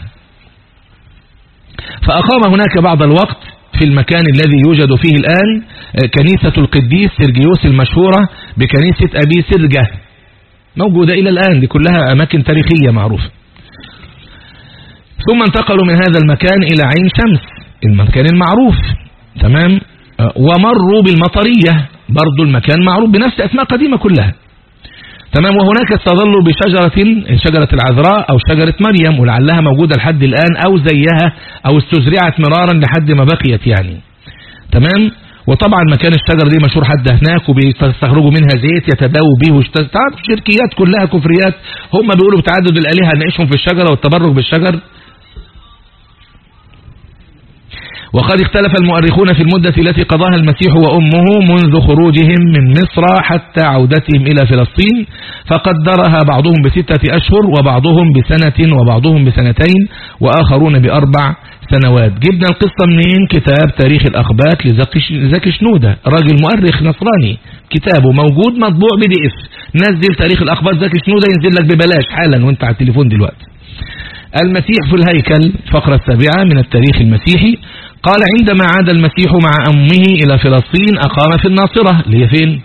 فأقام هناك بعض الوقت في المكان الذي يوجد فيه الآن كنيسة القديس سرجيوس المشهورة بكنيسة أبي سرجة موجودة إلى الآن دي كلها أماكن تاريخية معروفة. ثم انتقلوا من هذا المكان إلى عين شمس المكان المعروف تمام؟ ومروا بالمطرية برضو المكان معروف بنفس أسماء قديمة كلها. تمام. وهناك استظلوا بشجرة شجرة العذراء أو شجرة مريم ولعلها موجودة لحد الآن أو زيها أو استزرعت مرارا لحد ما بقيت يعني. تمام. وطبعا مكان الشجر دي مشهور حد هناك وبيستخرجوا منها زيت يتداووا به شركيات كلها كفريات هم بيقولوا بتعدد الآلهة نعيشهم في الشجرة والتبرك بالشجر. وقد اختلف المؤرخون في المدة التي قضاها المسيح وأمه منذ خروجهم من مصر حتى عودتهم إلى فلسطين فقدرها بعضهم بستة أشهر وبعضهم بسنة وبعضهم بسنتين وآخرون بأربع سنوات. جبنا القصة منين؟ كتاب تاريخ الأخبات لزكي شنودة راجل مؤرخ نصراني. كتابه موجود مطبوع بي دي إف. نزل تاريخ الأخبات زكي شنودة ينزل لك ببلاش حالا وانت على التليفون دلوقتي. المسيح في الهيكل فقرة السابعة من التاريخ المسيحي. قال عندما عاد المسيح مع أمه إلى فلسطين أقام في الناصرة. اللي هي فين؟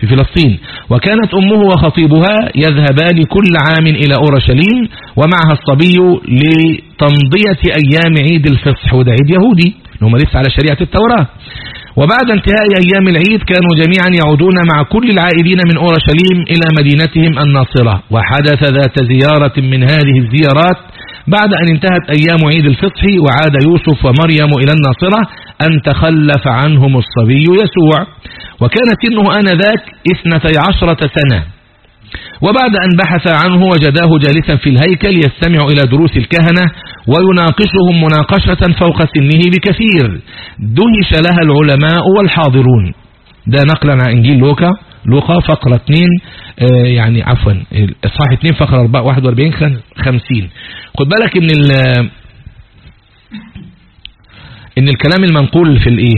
في فلسطين. وكانت أمه وخطيبها يذهبان كل عام إلى أورشليم ومعها الصبي لتمضية أيام عيد الفصح. وده عيد يهودي هم لسه على شريعة التوراة. وبعد انتهاء أيام العيد كانوا جميعا يعودون مع كل العائدين من أورشليم إلى مدينتهم الناصرة. وحدث ذات زيارة من هذه الزيارات بعد أن انتهت أيام عيد الفصح وعاد يوسف ومريم إلى الناصرة أن تخلف عنهم الصبي يسوع. وكان سنه آنذاك اثنتي عشرة سنة. وبعد أن بحث عنه وجداه جالسا في الهيكل يستمع إلى دروس الكهنة ويناقشهم مناقشة فوق سنه بكثير. دهش لها العلماء والحاضرون. ده نقلا عن إنجيل لوكا. لوقا فقرة 2 آه يعني عفوا إصحاح 2 فقرة 41 50 خد بالك إن إن الكلام المنقول في الإيه؟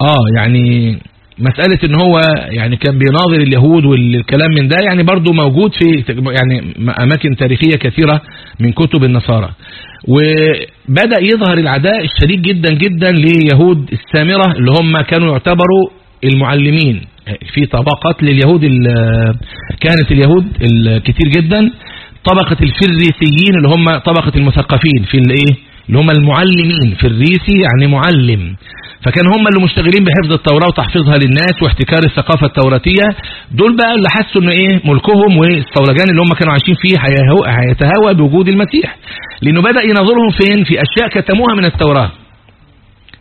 آه يعني مسألة إن هو يعني كان بيناظر اليهود والكلام من ده يعني برضو موجود في يعني أماكن تاريخية كثيرة من كتب النصارى. وبدأ يظهر العداء الشديد جدا جدا ليهود السامرة اللي هم كانوا يعتبروا المعلمين في طبقات لليهود كانت اليهود الكثير جدا. طبقة الفريسيين اللي هم طبقة المثقفين في الايه اللي هم المعلمين. فريسي يعني معلم. فكان هم اللي مشتغلين بحفظ التوراة وتحفيظها للناس واحتكار الثقافة التوراتية. دول بقى اللي حسوا ان إيه ملكهم والصولجان اللي هم كانوا عايشين فيه هيتهوى بوجود المسيح. لأنه بدأ ينظرهم فين؟ في أشياء كتموها من التوراة.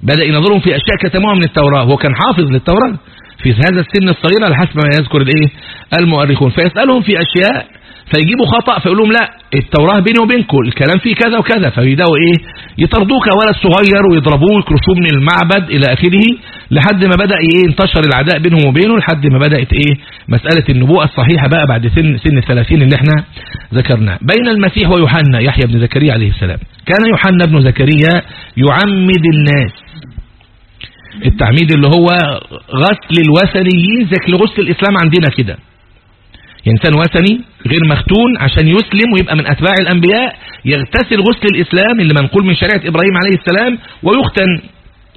بدأ ينظرهم في أشياء كتموها من التوراة. هو كان حافظ للتوراة. في هذا السن الصغير على حسب ما يذكر الإيه؟ المؤرخون. فيسألهم في أشياء فيجيبوا خطأ فيقول لهم لا التوراة بيني وبينكم الكلام فيه كذا وكذا. فيبدأوا إيه؟ يطردوه كولد صغير ويضربوه ويكرشوه من المعبد إلى آخره لحد ما بدأ إيه؟ انتشر العداء بينهم وبينه لحد ما بدأت إيه؟ مسألة النبوءة الصحيحة بقى بعد سن سن الثلاثين اللي إحنا ذكرناه. بين المسيح ويوحنا يحيى بن زكريا عليه السلام. كان يوحنا بن زكريا يعمد الناس. التعميد اللي هو غسل الوثنيين زي غسل الإسلام عندنا كده. إنسان وثني غير مختون عشان يسلم ويبقى من أتباع الأنبياء يغتسل غسل الإسلام اللي منقول من شريعة إبراهيم عليه السلام ويختن.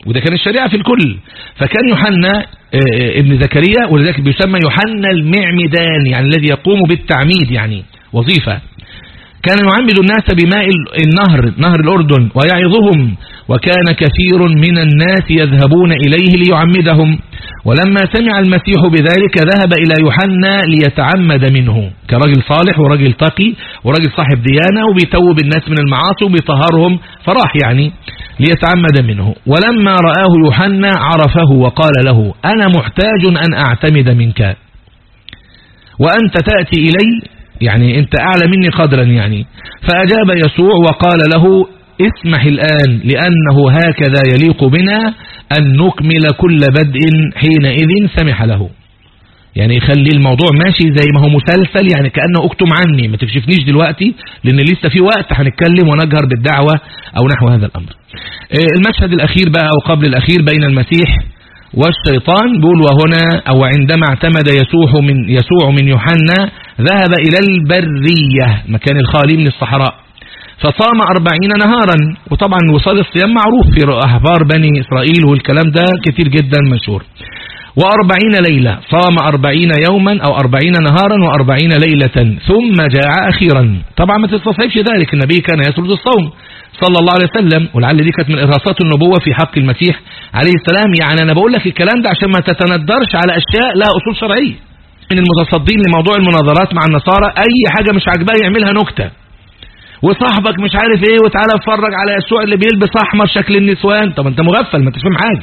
وده كان الشريعة في الكل. فكان يوحنا ابن زكريا ولذلك بيسمى يوحنا المعمدان يعني الذي يقوم بالتعميد يعني وظيفة. كان يعمد الناس بماء النهر نهر الأردن ويعظهم وكان كثير من الناس يذهبون إليه ليعمدهم. ولما سمع المسيح بذلك ذهب إلى يوحنا ليتعمد منه كرجل صالح ورجل تقي ورجل صاحب ديانة وبيتوب الناس من المعاصي وبيطهرهم فراح يعني ليتعمد منه. ولما رآه يوحنا عرفه وقال له أنا محتاج أن أعتمد منك وأنت تأتي إلي يعني أنت أعلى مني قدرا يعني. فأجاب يسوع وقال له اسمح الآن لأنه هكذا يليق بنا أن نكمل كل بدء حينئذ سمح له. يعني يخلي الموضوع ماشي زي ما هو مسلسل يعني كأنه اكتم عني. ما تكشفنيش دلوقتي لأن لسه في وقت هنتكلم ونجهر بالدعوة أو نحو هذا الأمر. المشهد الأخير بقى أو قبل الأخير بين المسيح والشيطان بيقول وهنا أو عندما اعتمد يسوع من يسوع من يوحنا ذهب إلى البرية مكان الخالي من الصحراء. فصام أربعين نهارا وطبعا وصال الصيام معروف في أحبار بني إسرائيل والكلام ده كتير جدا مشهور. وأربعين ليلة صام أربعين يوما أو أربعين نهارا وأربعين ليلة ثم جاء أخيرا. طبعا ما تستصحبش ذلك النبي كان يسرد الصوم صلى الله عليه وسلم ولعل دي كانت من إرهاصات النبوة في حق المسيح عليه السلام. يعني أنا بقول لك الكلام ده عشان ما تتندرش على أشياء لها أصول شرعية. من المتصدين لموضوع المناظرات مع النصارى أي حاجة مش عاجباه يعملها نكتة. وصاحبك مش عارف إيه وتعالى اتفرج على يسوع اللي بيلبس أحمر شكل النسوان. طب أنت مغفل ما انتش فاهم حاجة.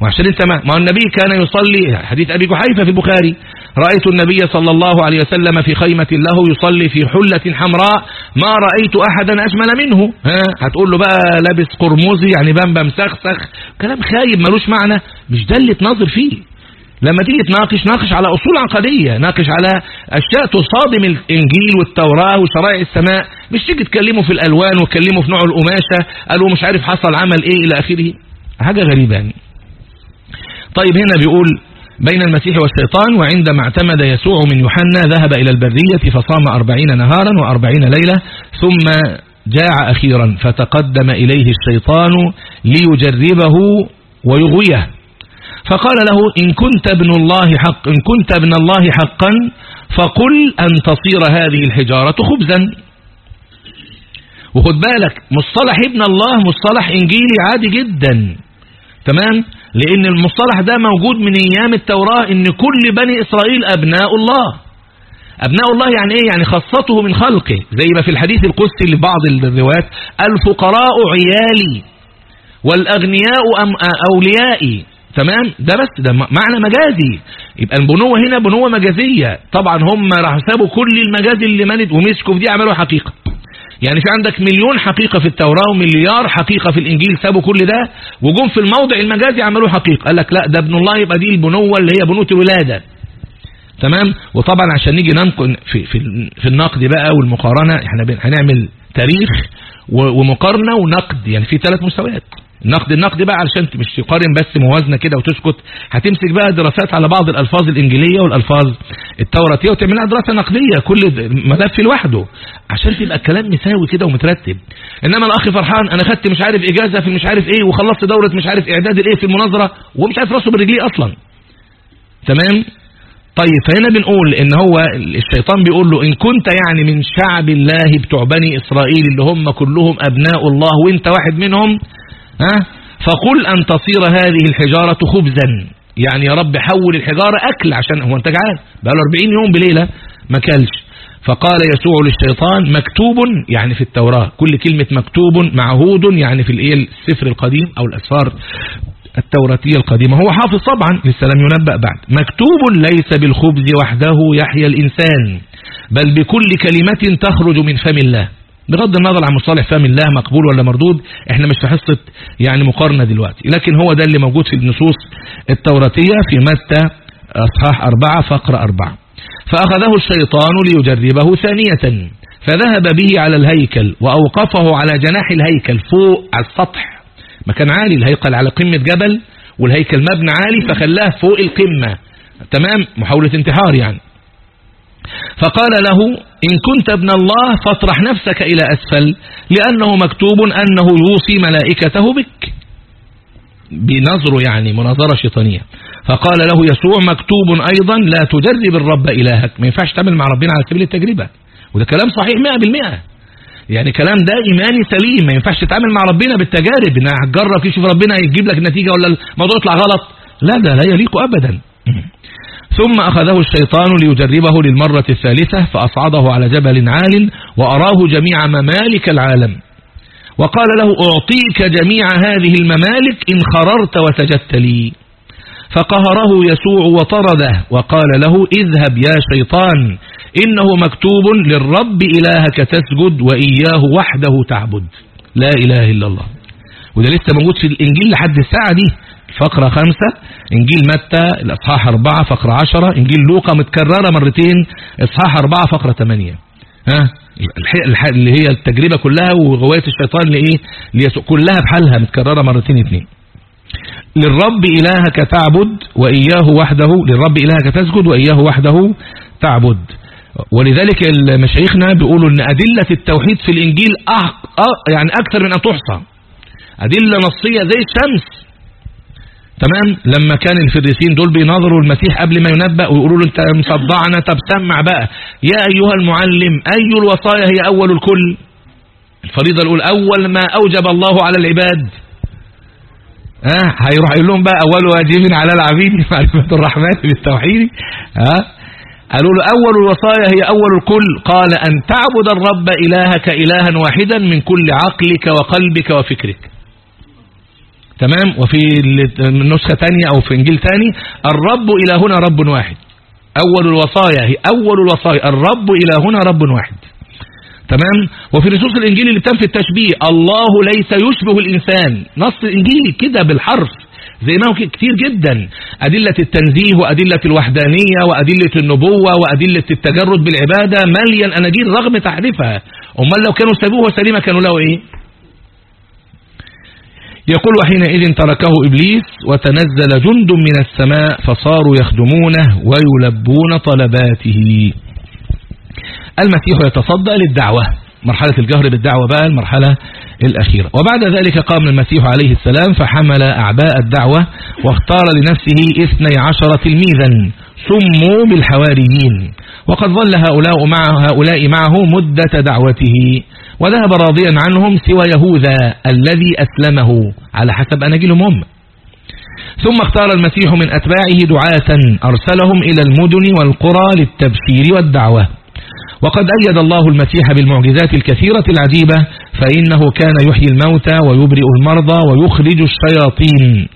وعشان أنت ما, ما النبي كان يصلي حديث أبي جحيفة في البخاري رأيت النبي صلى الله عليه وسلم في خيمة له يصلي في حلة حمراء ما رأيت أحدا أجمل منه. ها؟ هتقول له بقى لابس قرمزي يعني بامبا مسخسخ كلام خايب ملوش معنى. مش ده اللي تناظر فيه. لما تيجي تناقش ناقش على أصول عقدية ناقش على أشياء تصادم الإنجيل والتوراة وشرائع السماء. مش تيجي تكلمه في الألوان وتكلمه في نوع القماشة قالوا مش عارف حصل عمل إيه إلى آخره. حاجة غريبة يعني. طيب هنا بيقول بين المسيح والشيطان وعندما اعتمد يسوع من يوحنا ذهب إلى البرية فصام أربعين نهارا وأربعين ليلة ثم جاع أخيرا فتقدم إليه الشيطان ليجربه ويغويه. فقال له إن كنت ابن الله حق إن كنت ابن الله حقا فقل أن تصير هذه الحجارة خبزا. وخد بالك مصطلح ابن الله مصطلح إنجيلي عادي جدا. تمام؟ لأن المصطلح ده موجود من أيام التوراة إن كل بني إسرائيل أبناء الله. أبناء الله يعني إيه؟ يعني خاصته من خلقه. زي ما في الحديث القدسي لبعض الروايات الفقراء عيالي والأغنياء أم أوليائي. تمام؟ ده بس ده معنى مجازي. يبقى البنوة هنا بنوة مجازية. طبعا هم راح سابوا كل المجاز اللي مالت ومسكوا في دي عملوا حقيقة. يعني في عندك مليون حقيقة في التوراة ومليار حقيقة في الإنجيل سابوا كل ده وجم في الموضع المجازي عملوا حقيقة. قال لك لا ده ابن الله يبقى دي البنوة اللي هي بنوة الولادة تمام؟ وطبعا عشان نيجي ننقل في, في, في النقد بقى والمقارنة إحنا هنعمل تاريخ ومقارنة ونقد. يعني في ثلاث مستويات. النقد النقد بقى علشان مش تقارن بس موازنة كده وتسكت. هتمسك بقى دراسات على بعض الألفاظ الإنجيلية والألفاظ التوراتية وتعملها دراسة نقدية كل ملف لوحده عشان تبقى الكلام مساوي كده ومترتب. إنما الأخ فرحان أنا خدت مش عارف إجازة في مش عارف إيه وخلصت دورة مش عارف إعداد الإيه في المناظرة ومش عارف راسه برجليه أصلا. تمام؟ طيب فهنا بنقول إن هو الشيطان بيقول له إن كنت يعني من شعب الله بتوع بني إسرائيل اللي هم كلهم أبناء الله وأنت واحد منهم ها؟ فقل أن تصير هذه الحجارة خبزا. يعني يا رب حول الحجارة أكل عشان هو أنت جعان. بقى له 40 يوم بليلة ما كلش. فقال يسوع للشيطان مكتوب يعني في التوراة. كل كلمة مكتوب معهود يعني في الإيه؟ السفر القديم أو الأسفار التوراتية القديمة. هو حافظ طبعا لسه لم ينبأ بعد. مكتوب ليس بالخبز وحده يحيى الإنسان بل بكل كلمة تخرج من فم الله. بغض النظر عن مصالح فهم الله مقبول ولا مردود إحنا مش في حصة يعني مقارنة دلوقتي. لكن هو ده اللي موجود في النصوص التوراتية في متى؟ أصحاح أربعة فقرة أربعة. فأخذه الشيطان ليجربه ثانية. فذهب به على الهيكل وأوقفه على جناح الهيكل فوق على السطح. مكان عالي الهيكل على قمة جبل والهيكل مبنى عالي فخلاه فوق القمة. تمام؟ محاولة انتحار يعني. فقال له إن كنت ابن الله فاطرح نفسك إلى أسفل لأنه مكتوب أنه يوصي ملائكته بك. بنظره يعني مناظرة شيطانية. فقال له يسوع مكتوب أيضا لا تجرب الرب إلهك. ما ينفعش تعمل مع ربنا على سبيل التجربة. وده كلام صحيح 100% يعني كلام ده إيماني سليم. ما ينفعش تتعامل مع ربنا بالتجارب. إنها هتجرب يشوف ربنا يجيب لك نتيجة ولا الموضوع يطلع غلط. لا ده لا يليق أبدا. ثم أخذه الشيطان ليجربه للمرة الثالثة فأصعده على جبل عال وأراه جميع ممالك العالم. وقال له أعطيك جميع هذه الممالك إن خررت وسجدت لي. فقهره يسوع وطرده وقال له اذهب يا شيطان إنه مكتوب للرب إلهك تسجد وإياه وحده تعبد. لا إله إلا الله. وده لسه موجود في الإنجيل لحد الساعة دي. فقرة خمسة إنجيل متى الأصحاح أربعة فقرة عشرة إنجيل لوقا متكررة مرتين إصحاح أربعة فقرة ثمانية. ها؟ اللي هي التجربة كلها وغواية الشيطان لإيه؟ ليسوع كلها بحالها متكررة مرتين اثنين. للرب إلهك تعبد وإياه وحده للرب إلهك تسجد وإياه وحده تعبد. ولذلك مشايخنا بيقولوا إن أدلة التوحيد في الإنجيل أه يعني أكثر من أن تحصى. أدلة نصية زي الشمس. تمام؟ لما كان الفريسين دول بيناظروا المسيح قبل ما ينبأ ويقولوا له انت مصدعنا طب سمع بقى. يا أيها المعلم أي الوصايا هي أول الكل؟ الفريضة الأولى أول ما أوجب الله على العباد. ها؟ آه هيروح يقول لهم بقى أول واجب على العبيد معرفة الرحمن بالتوحيد. ها؟ آه قالوا له أول الوصايا هي أول الكل. قال أن تعبد الرب إلهك إلها واحدا من كل عقلك وقلبك وفكرك. تمام؟ وفي نسخة تانية أو في إنجيل تاني الرب إلى هنا رب واحد. أول الوصايا هي أول الوصايا الرب إلى هنا رب واحد. تمام؟ وفي نصوص الإنجيل اللي بتنفي التشبيه الله ليس يشبه الإنسان. نص الإنجيلي كده بالحرف زي ما هو كتير جدا. أدلة التنزيه وأدلة الوحدانية وأدلة النبوة وأدلة التجرد بالعبادة مليا أناجيل رغم تحريفها أمال لو كانوا سابوه سليمة كانوا له إيه؟ يقول وحينئذ تركه إبليس وتنزل جند من السماء فصاروا يخدمونه ويلبون طلباته. المسيح يتصدى للدعوة مرحلة الجهر بالدعوة بقى المرحلة الأخيرة وبعد ذلك قام المسيح عليه السلام فحمل أعباء الدعوة واختار لنفسه اثني عشر تلميذا سموا بالحواريين. وقد ظل هؤلاء, مع هؤلاء معه مدة دعوته. وذهب راضيا عنهم سوى يهوذا الذي أسلمه. على حسب أناجيلهم. هم ثم اختار المسيح من أتباعه دعاة أرسلهم إلى المدن والقرى للتبشير والدعوة. وقد أيد الله المسيح بالمعجزات الكثيرة العجيبة فإنه كان يحيي الموتى ويبرئ المرضى ويخرج الشياطين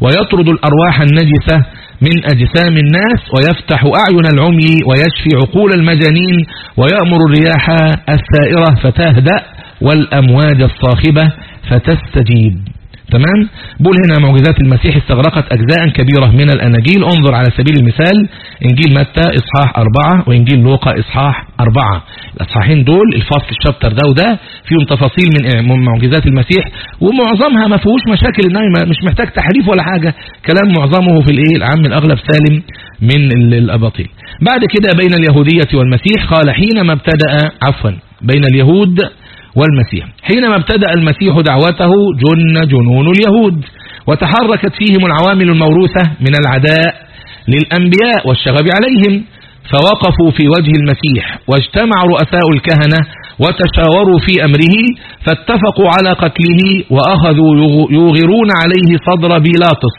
ويطرد الأرواح النجسة من أجسام الناس ويفتح أعين العمي ويشفي عقول المجانين ويأمر الرياح السائرة فتهدأ والأمواج الصاخبة فتستجيب. تمام؟ بقول هنا معجزات المسيح استغرقت أجزاء كبيرة من الأناجيل. انظر على سبيل المثال إنجيل متى؟ إصحاح أربعة وإنجيل لوقا إصحاح أربعة. الأصحاحين دول الفصل الشابتر ده وده فيهم تفاصيل من معجزات المسيح ومعظمها ما فيهوش مشاكل إنه مش محتاج تحريف ولا حاجة. كلام معظمه في الإيه؟ العام الأغلب سالم من الأباطيل بعد كده بين اليهودية والمسيح قال حينما ابتدأ عفوا بين اليهود والمسيح. حينما ابتدأ المسيح دعوته جن جنون اليهود وتحركت فيهم العوامل الموروثة من العداء للأنبياء والشغب عليهم فوقفوا في وجه المسيح واجتمع رؤساء الكهنة وتشاوروا في أمره فاتفقوا على قتله وأخذوا يوغرون عليه صدر بيلاطس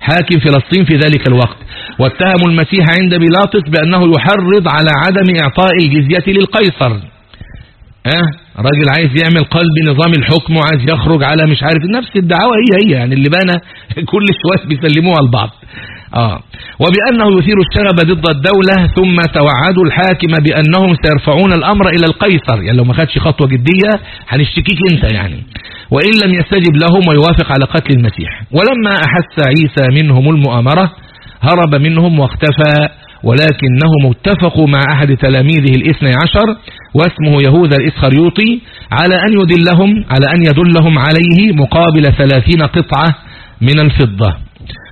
حاكم فلسطين في ذلك الوقت. واتهموا المسيح عند بيلاطس بأنه يحرض على عدم إعطاء الجزية للقيصر. آه راجل عايز يعمل قلب نظام الحكم وعايز يخرج على مش عارف نفس الدعوة هي هي يعني اللي بان كل شوية بيسلموها لبعض. آه. وبأنه يثير الشغب ضد الدولة ثم توعدوا الحاكم بأنهم سيرفعون الأمر إلى القيصر. يعني لو ما خدش خطوة جدية هنشتكيك أنت يعني. وإن لم يستجب لهم ويوافق على قتل المسيح. ولما أحس عيسى منهم المؤامرة هرب منهم واختفى. ولكنهم اتفقوا مع أحد تلاميذه الاثني عشر واسمه يهوذا الإسخريوطي على أن يدلهم على أن يدلهم عليه مقابل ثلاثين قطعة من الفضة.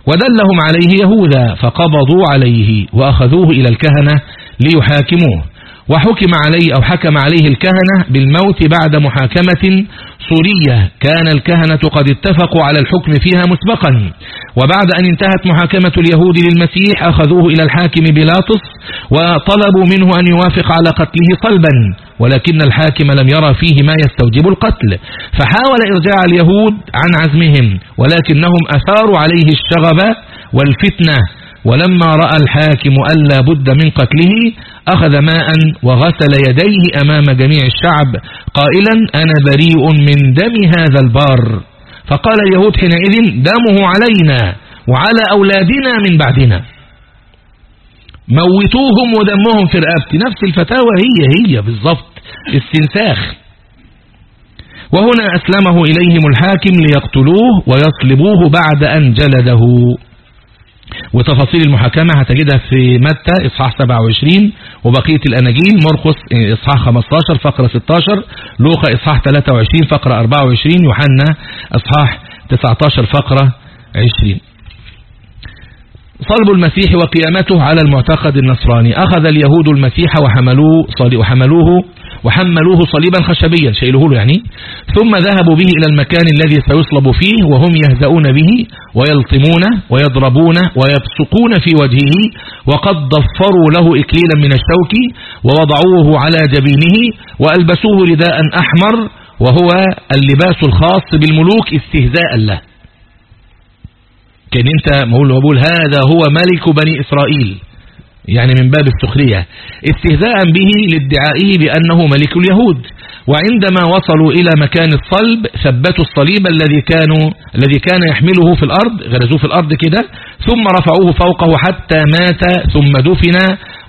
ودلهم عليه يهوذا فقبضوا عليه وأخذوه إلى الكهنة ليحاكموه. وحكم عليه أو حكم عليه الكهنة بالموت بعد محاكمة صورية كان الكهنة قد اتفقوا على الحكم فيها مسبقا. وبعد أن انتهت محاكمة اليهود للمسيح أخذوه إلى الحاكم بيلاطس وطلبوا منه أن يوافق على قتله صلبا. ولكن الحاكم لم يرى فيه ما يستوجب القتل. فحاول إرجاع اليهود عن عزمهم ولكنهم أثاروا عليه الشغب والفتنة. ولما رأى الحاكم ألا بد من قتله أخذ ماء وغسل يديه أمام جميع الشعب. قائلا أنا بريء من دم هذا البار. فقال اليهود حينئذ دمه علينا وعلى أولادنا من بعدنا. موتوهم ودمهم في رقبتي نفس الفتاوى هي هي بالضبط. استنساخ. وهنا أسلمه إليهم الحاكم ليقتلوه ويصلبوه بعد أن جلده. وتفاصيل المحاكمة هتجدها في متى؟ إصحاح 27 وبقية الأناجيل مرقس إصحاح 15 فقرة 16 لوقا إصحاح 23 فقرة 24 يوحنا إصحاح 19 فقرة 20 صلب المسيح وقيامته على المعتقد النصراني. أخذ اليهود المسيح وحملوه, وحملوه وحملوه صليبا خشبيا شيله له يعني. ثم ذهبوا به إلى المكان الذي سيصلب فيه وهم يهزؤون به ويلطمون ويضربون ويبصقون في وجهه وقد ضفروا له إكليلا من الشوك ووضعوه على جبينه وألبسوه رداء أحمر وهو اللباس الخاص بالملوك استهزاء له. كان انت وبقول هذا هو ملك بني إسرائيل. يعني من باب السخرية استهزاء به لادعائه بأنه ملك اليهود. وعندما وصلوا إلى مكان الصلب ثبتوا الصليب الذي كانوا الذي كان يحمله في الأرض غرزوه في الأرض كده ثم رفعوه فوقه حتى مات ثم دفن.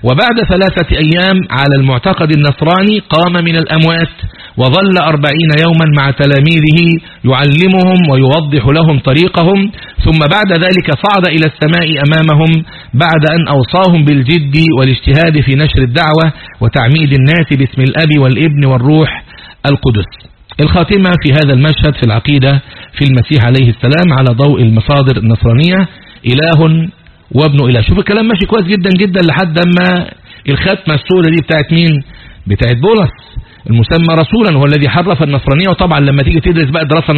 وبعد ثلاثة أيام على المعتقد النصراني قام من الأموات وظل أربعين يوما مع تلاميذه يعلمهم ويوضح لهم طريقهم ثم بعد ذلك صعد إلى السماء أمامهم بعد أن أوصاهم بالجد والاجتهاد في نشر الدعوة وتعميد الناس باسم الأب والابن والروح القدس. الخاتمة في هذا المشهد في العقيدة في المسيح عليه السلام على ضوء المصادر النصرانية إله وابن إله شوف الكلام ماشي كويس جدا جدا لحد أما الختمة السوداء دي بتاعت مين؟ بتاعت بولس المسمى رسولا هو الذي حرف النصرانية. وطبعا لما تيجي تدرس بقى الدراسة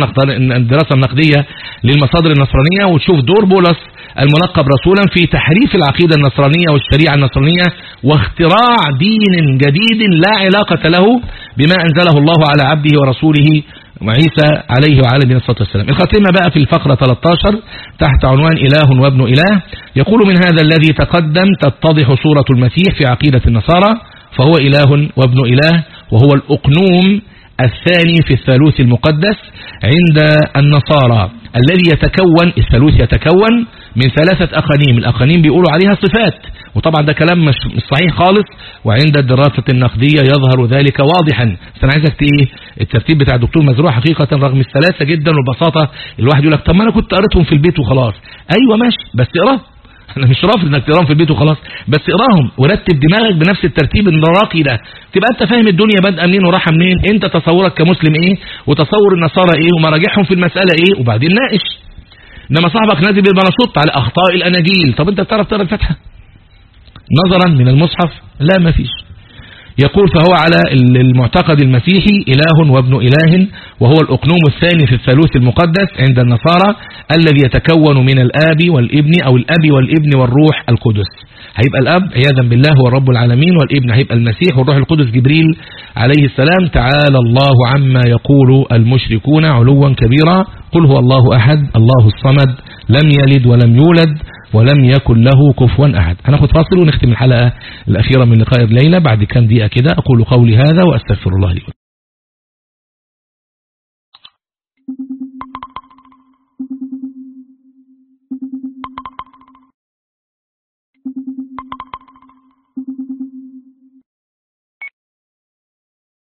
الدراسة النقدية للمصادر النصرانية وتشوف دور بولس الملقب رسولا في تحريف العقيدة النصرانية والشريعة النصرانية واختراع دين جديد لا علاقة له بما أنزله الله على عبده ورسوله وعيسى عليه وعلى نبينا الصلاة والسلام الخاتمة بقى في الفقرة 13 تحت عنوان إله وابن إله يقول من هذا الذي تقدم تتضح صورة المسيح في عقيدة النصارى فهو إله وابن إله وهو الأقنوم الثاني في الثالوث المقدس عند النصارى. الذي يتكون الثالوث يتكون من ثلاثة أقانيم. الأقانيم بيقولوا عليها صفات. وطبعا ده كلام مش صحيح خالص وعند الدراسة النقدية يظهر ذلك واضحا. بس أنا عايزك إيه الترتيب بتاع الدكتور مزروع حقيقة رغم السلاسة جدا والبساطة الواحد يقول لك طب ما أنا كنت قريتهم في البيت وخلاص. أيوه ماشي بس اقراه أنا مش رافض إنك تقرأهم في البيت وخلاص بس اقرأهم ورتب دماغك بنفس الترتيب الراقي ده. تبقى أنت فاهم الدنيا بادئه منين ورايحه منين أنت تصورك كمسلم إيه وتصور النصارى إيه ومراجعهم في المسألة إيه وبعدين ناقش. إنما صاحبك نازل بالبناشوط على أخطاء الأناجيل. طب أنت بتعرف تقرأ الفاتحة؟ نظرا من المصحف لا ما فيش. يقول فهو على المعتقد المسيحي إله وابن إله وهو الأقنوم الثاني في الثالوث المقدس عند النصارى الذي يتكون من الآب والابن أو الأب والابن والروح القدس. هيبقى الأب عياذا بالله هو رب العالمين والابن هيبقى المسيح والروح القدس جبريل عليه السلام. تعالى الله عما يقول المشركون علوا كبيرا. قل هو الله أحد الله الصمد لم يلد ولم يولد. ولم يكن له كفوا أحد. هناخد فاصل ونختم الحلقة الأخيرة من لقاء الليلة بعد كام دقيقة كده. أقول قولي هذا وأستغفر الله لي.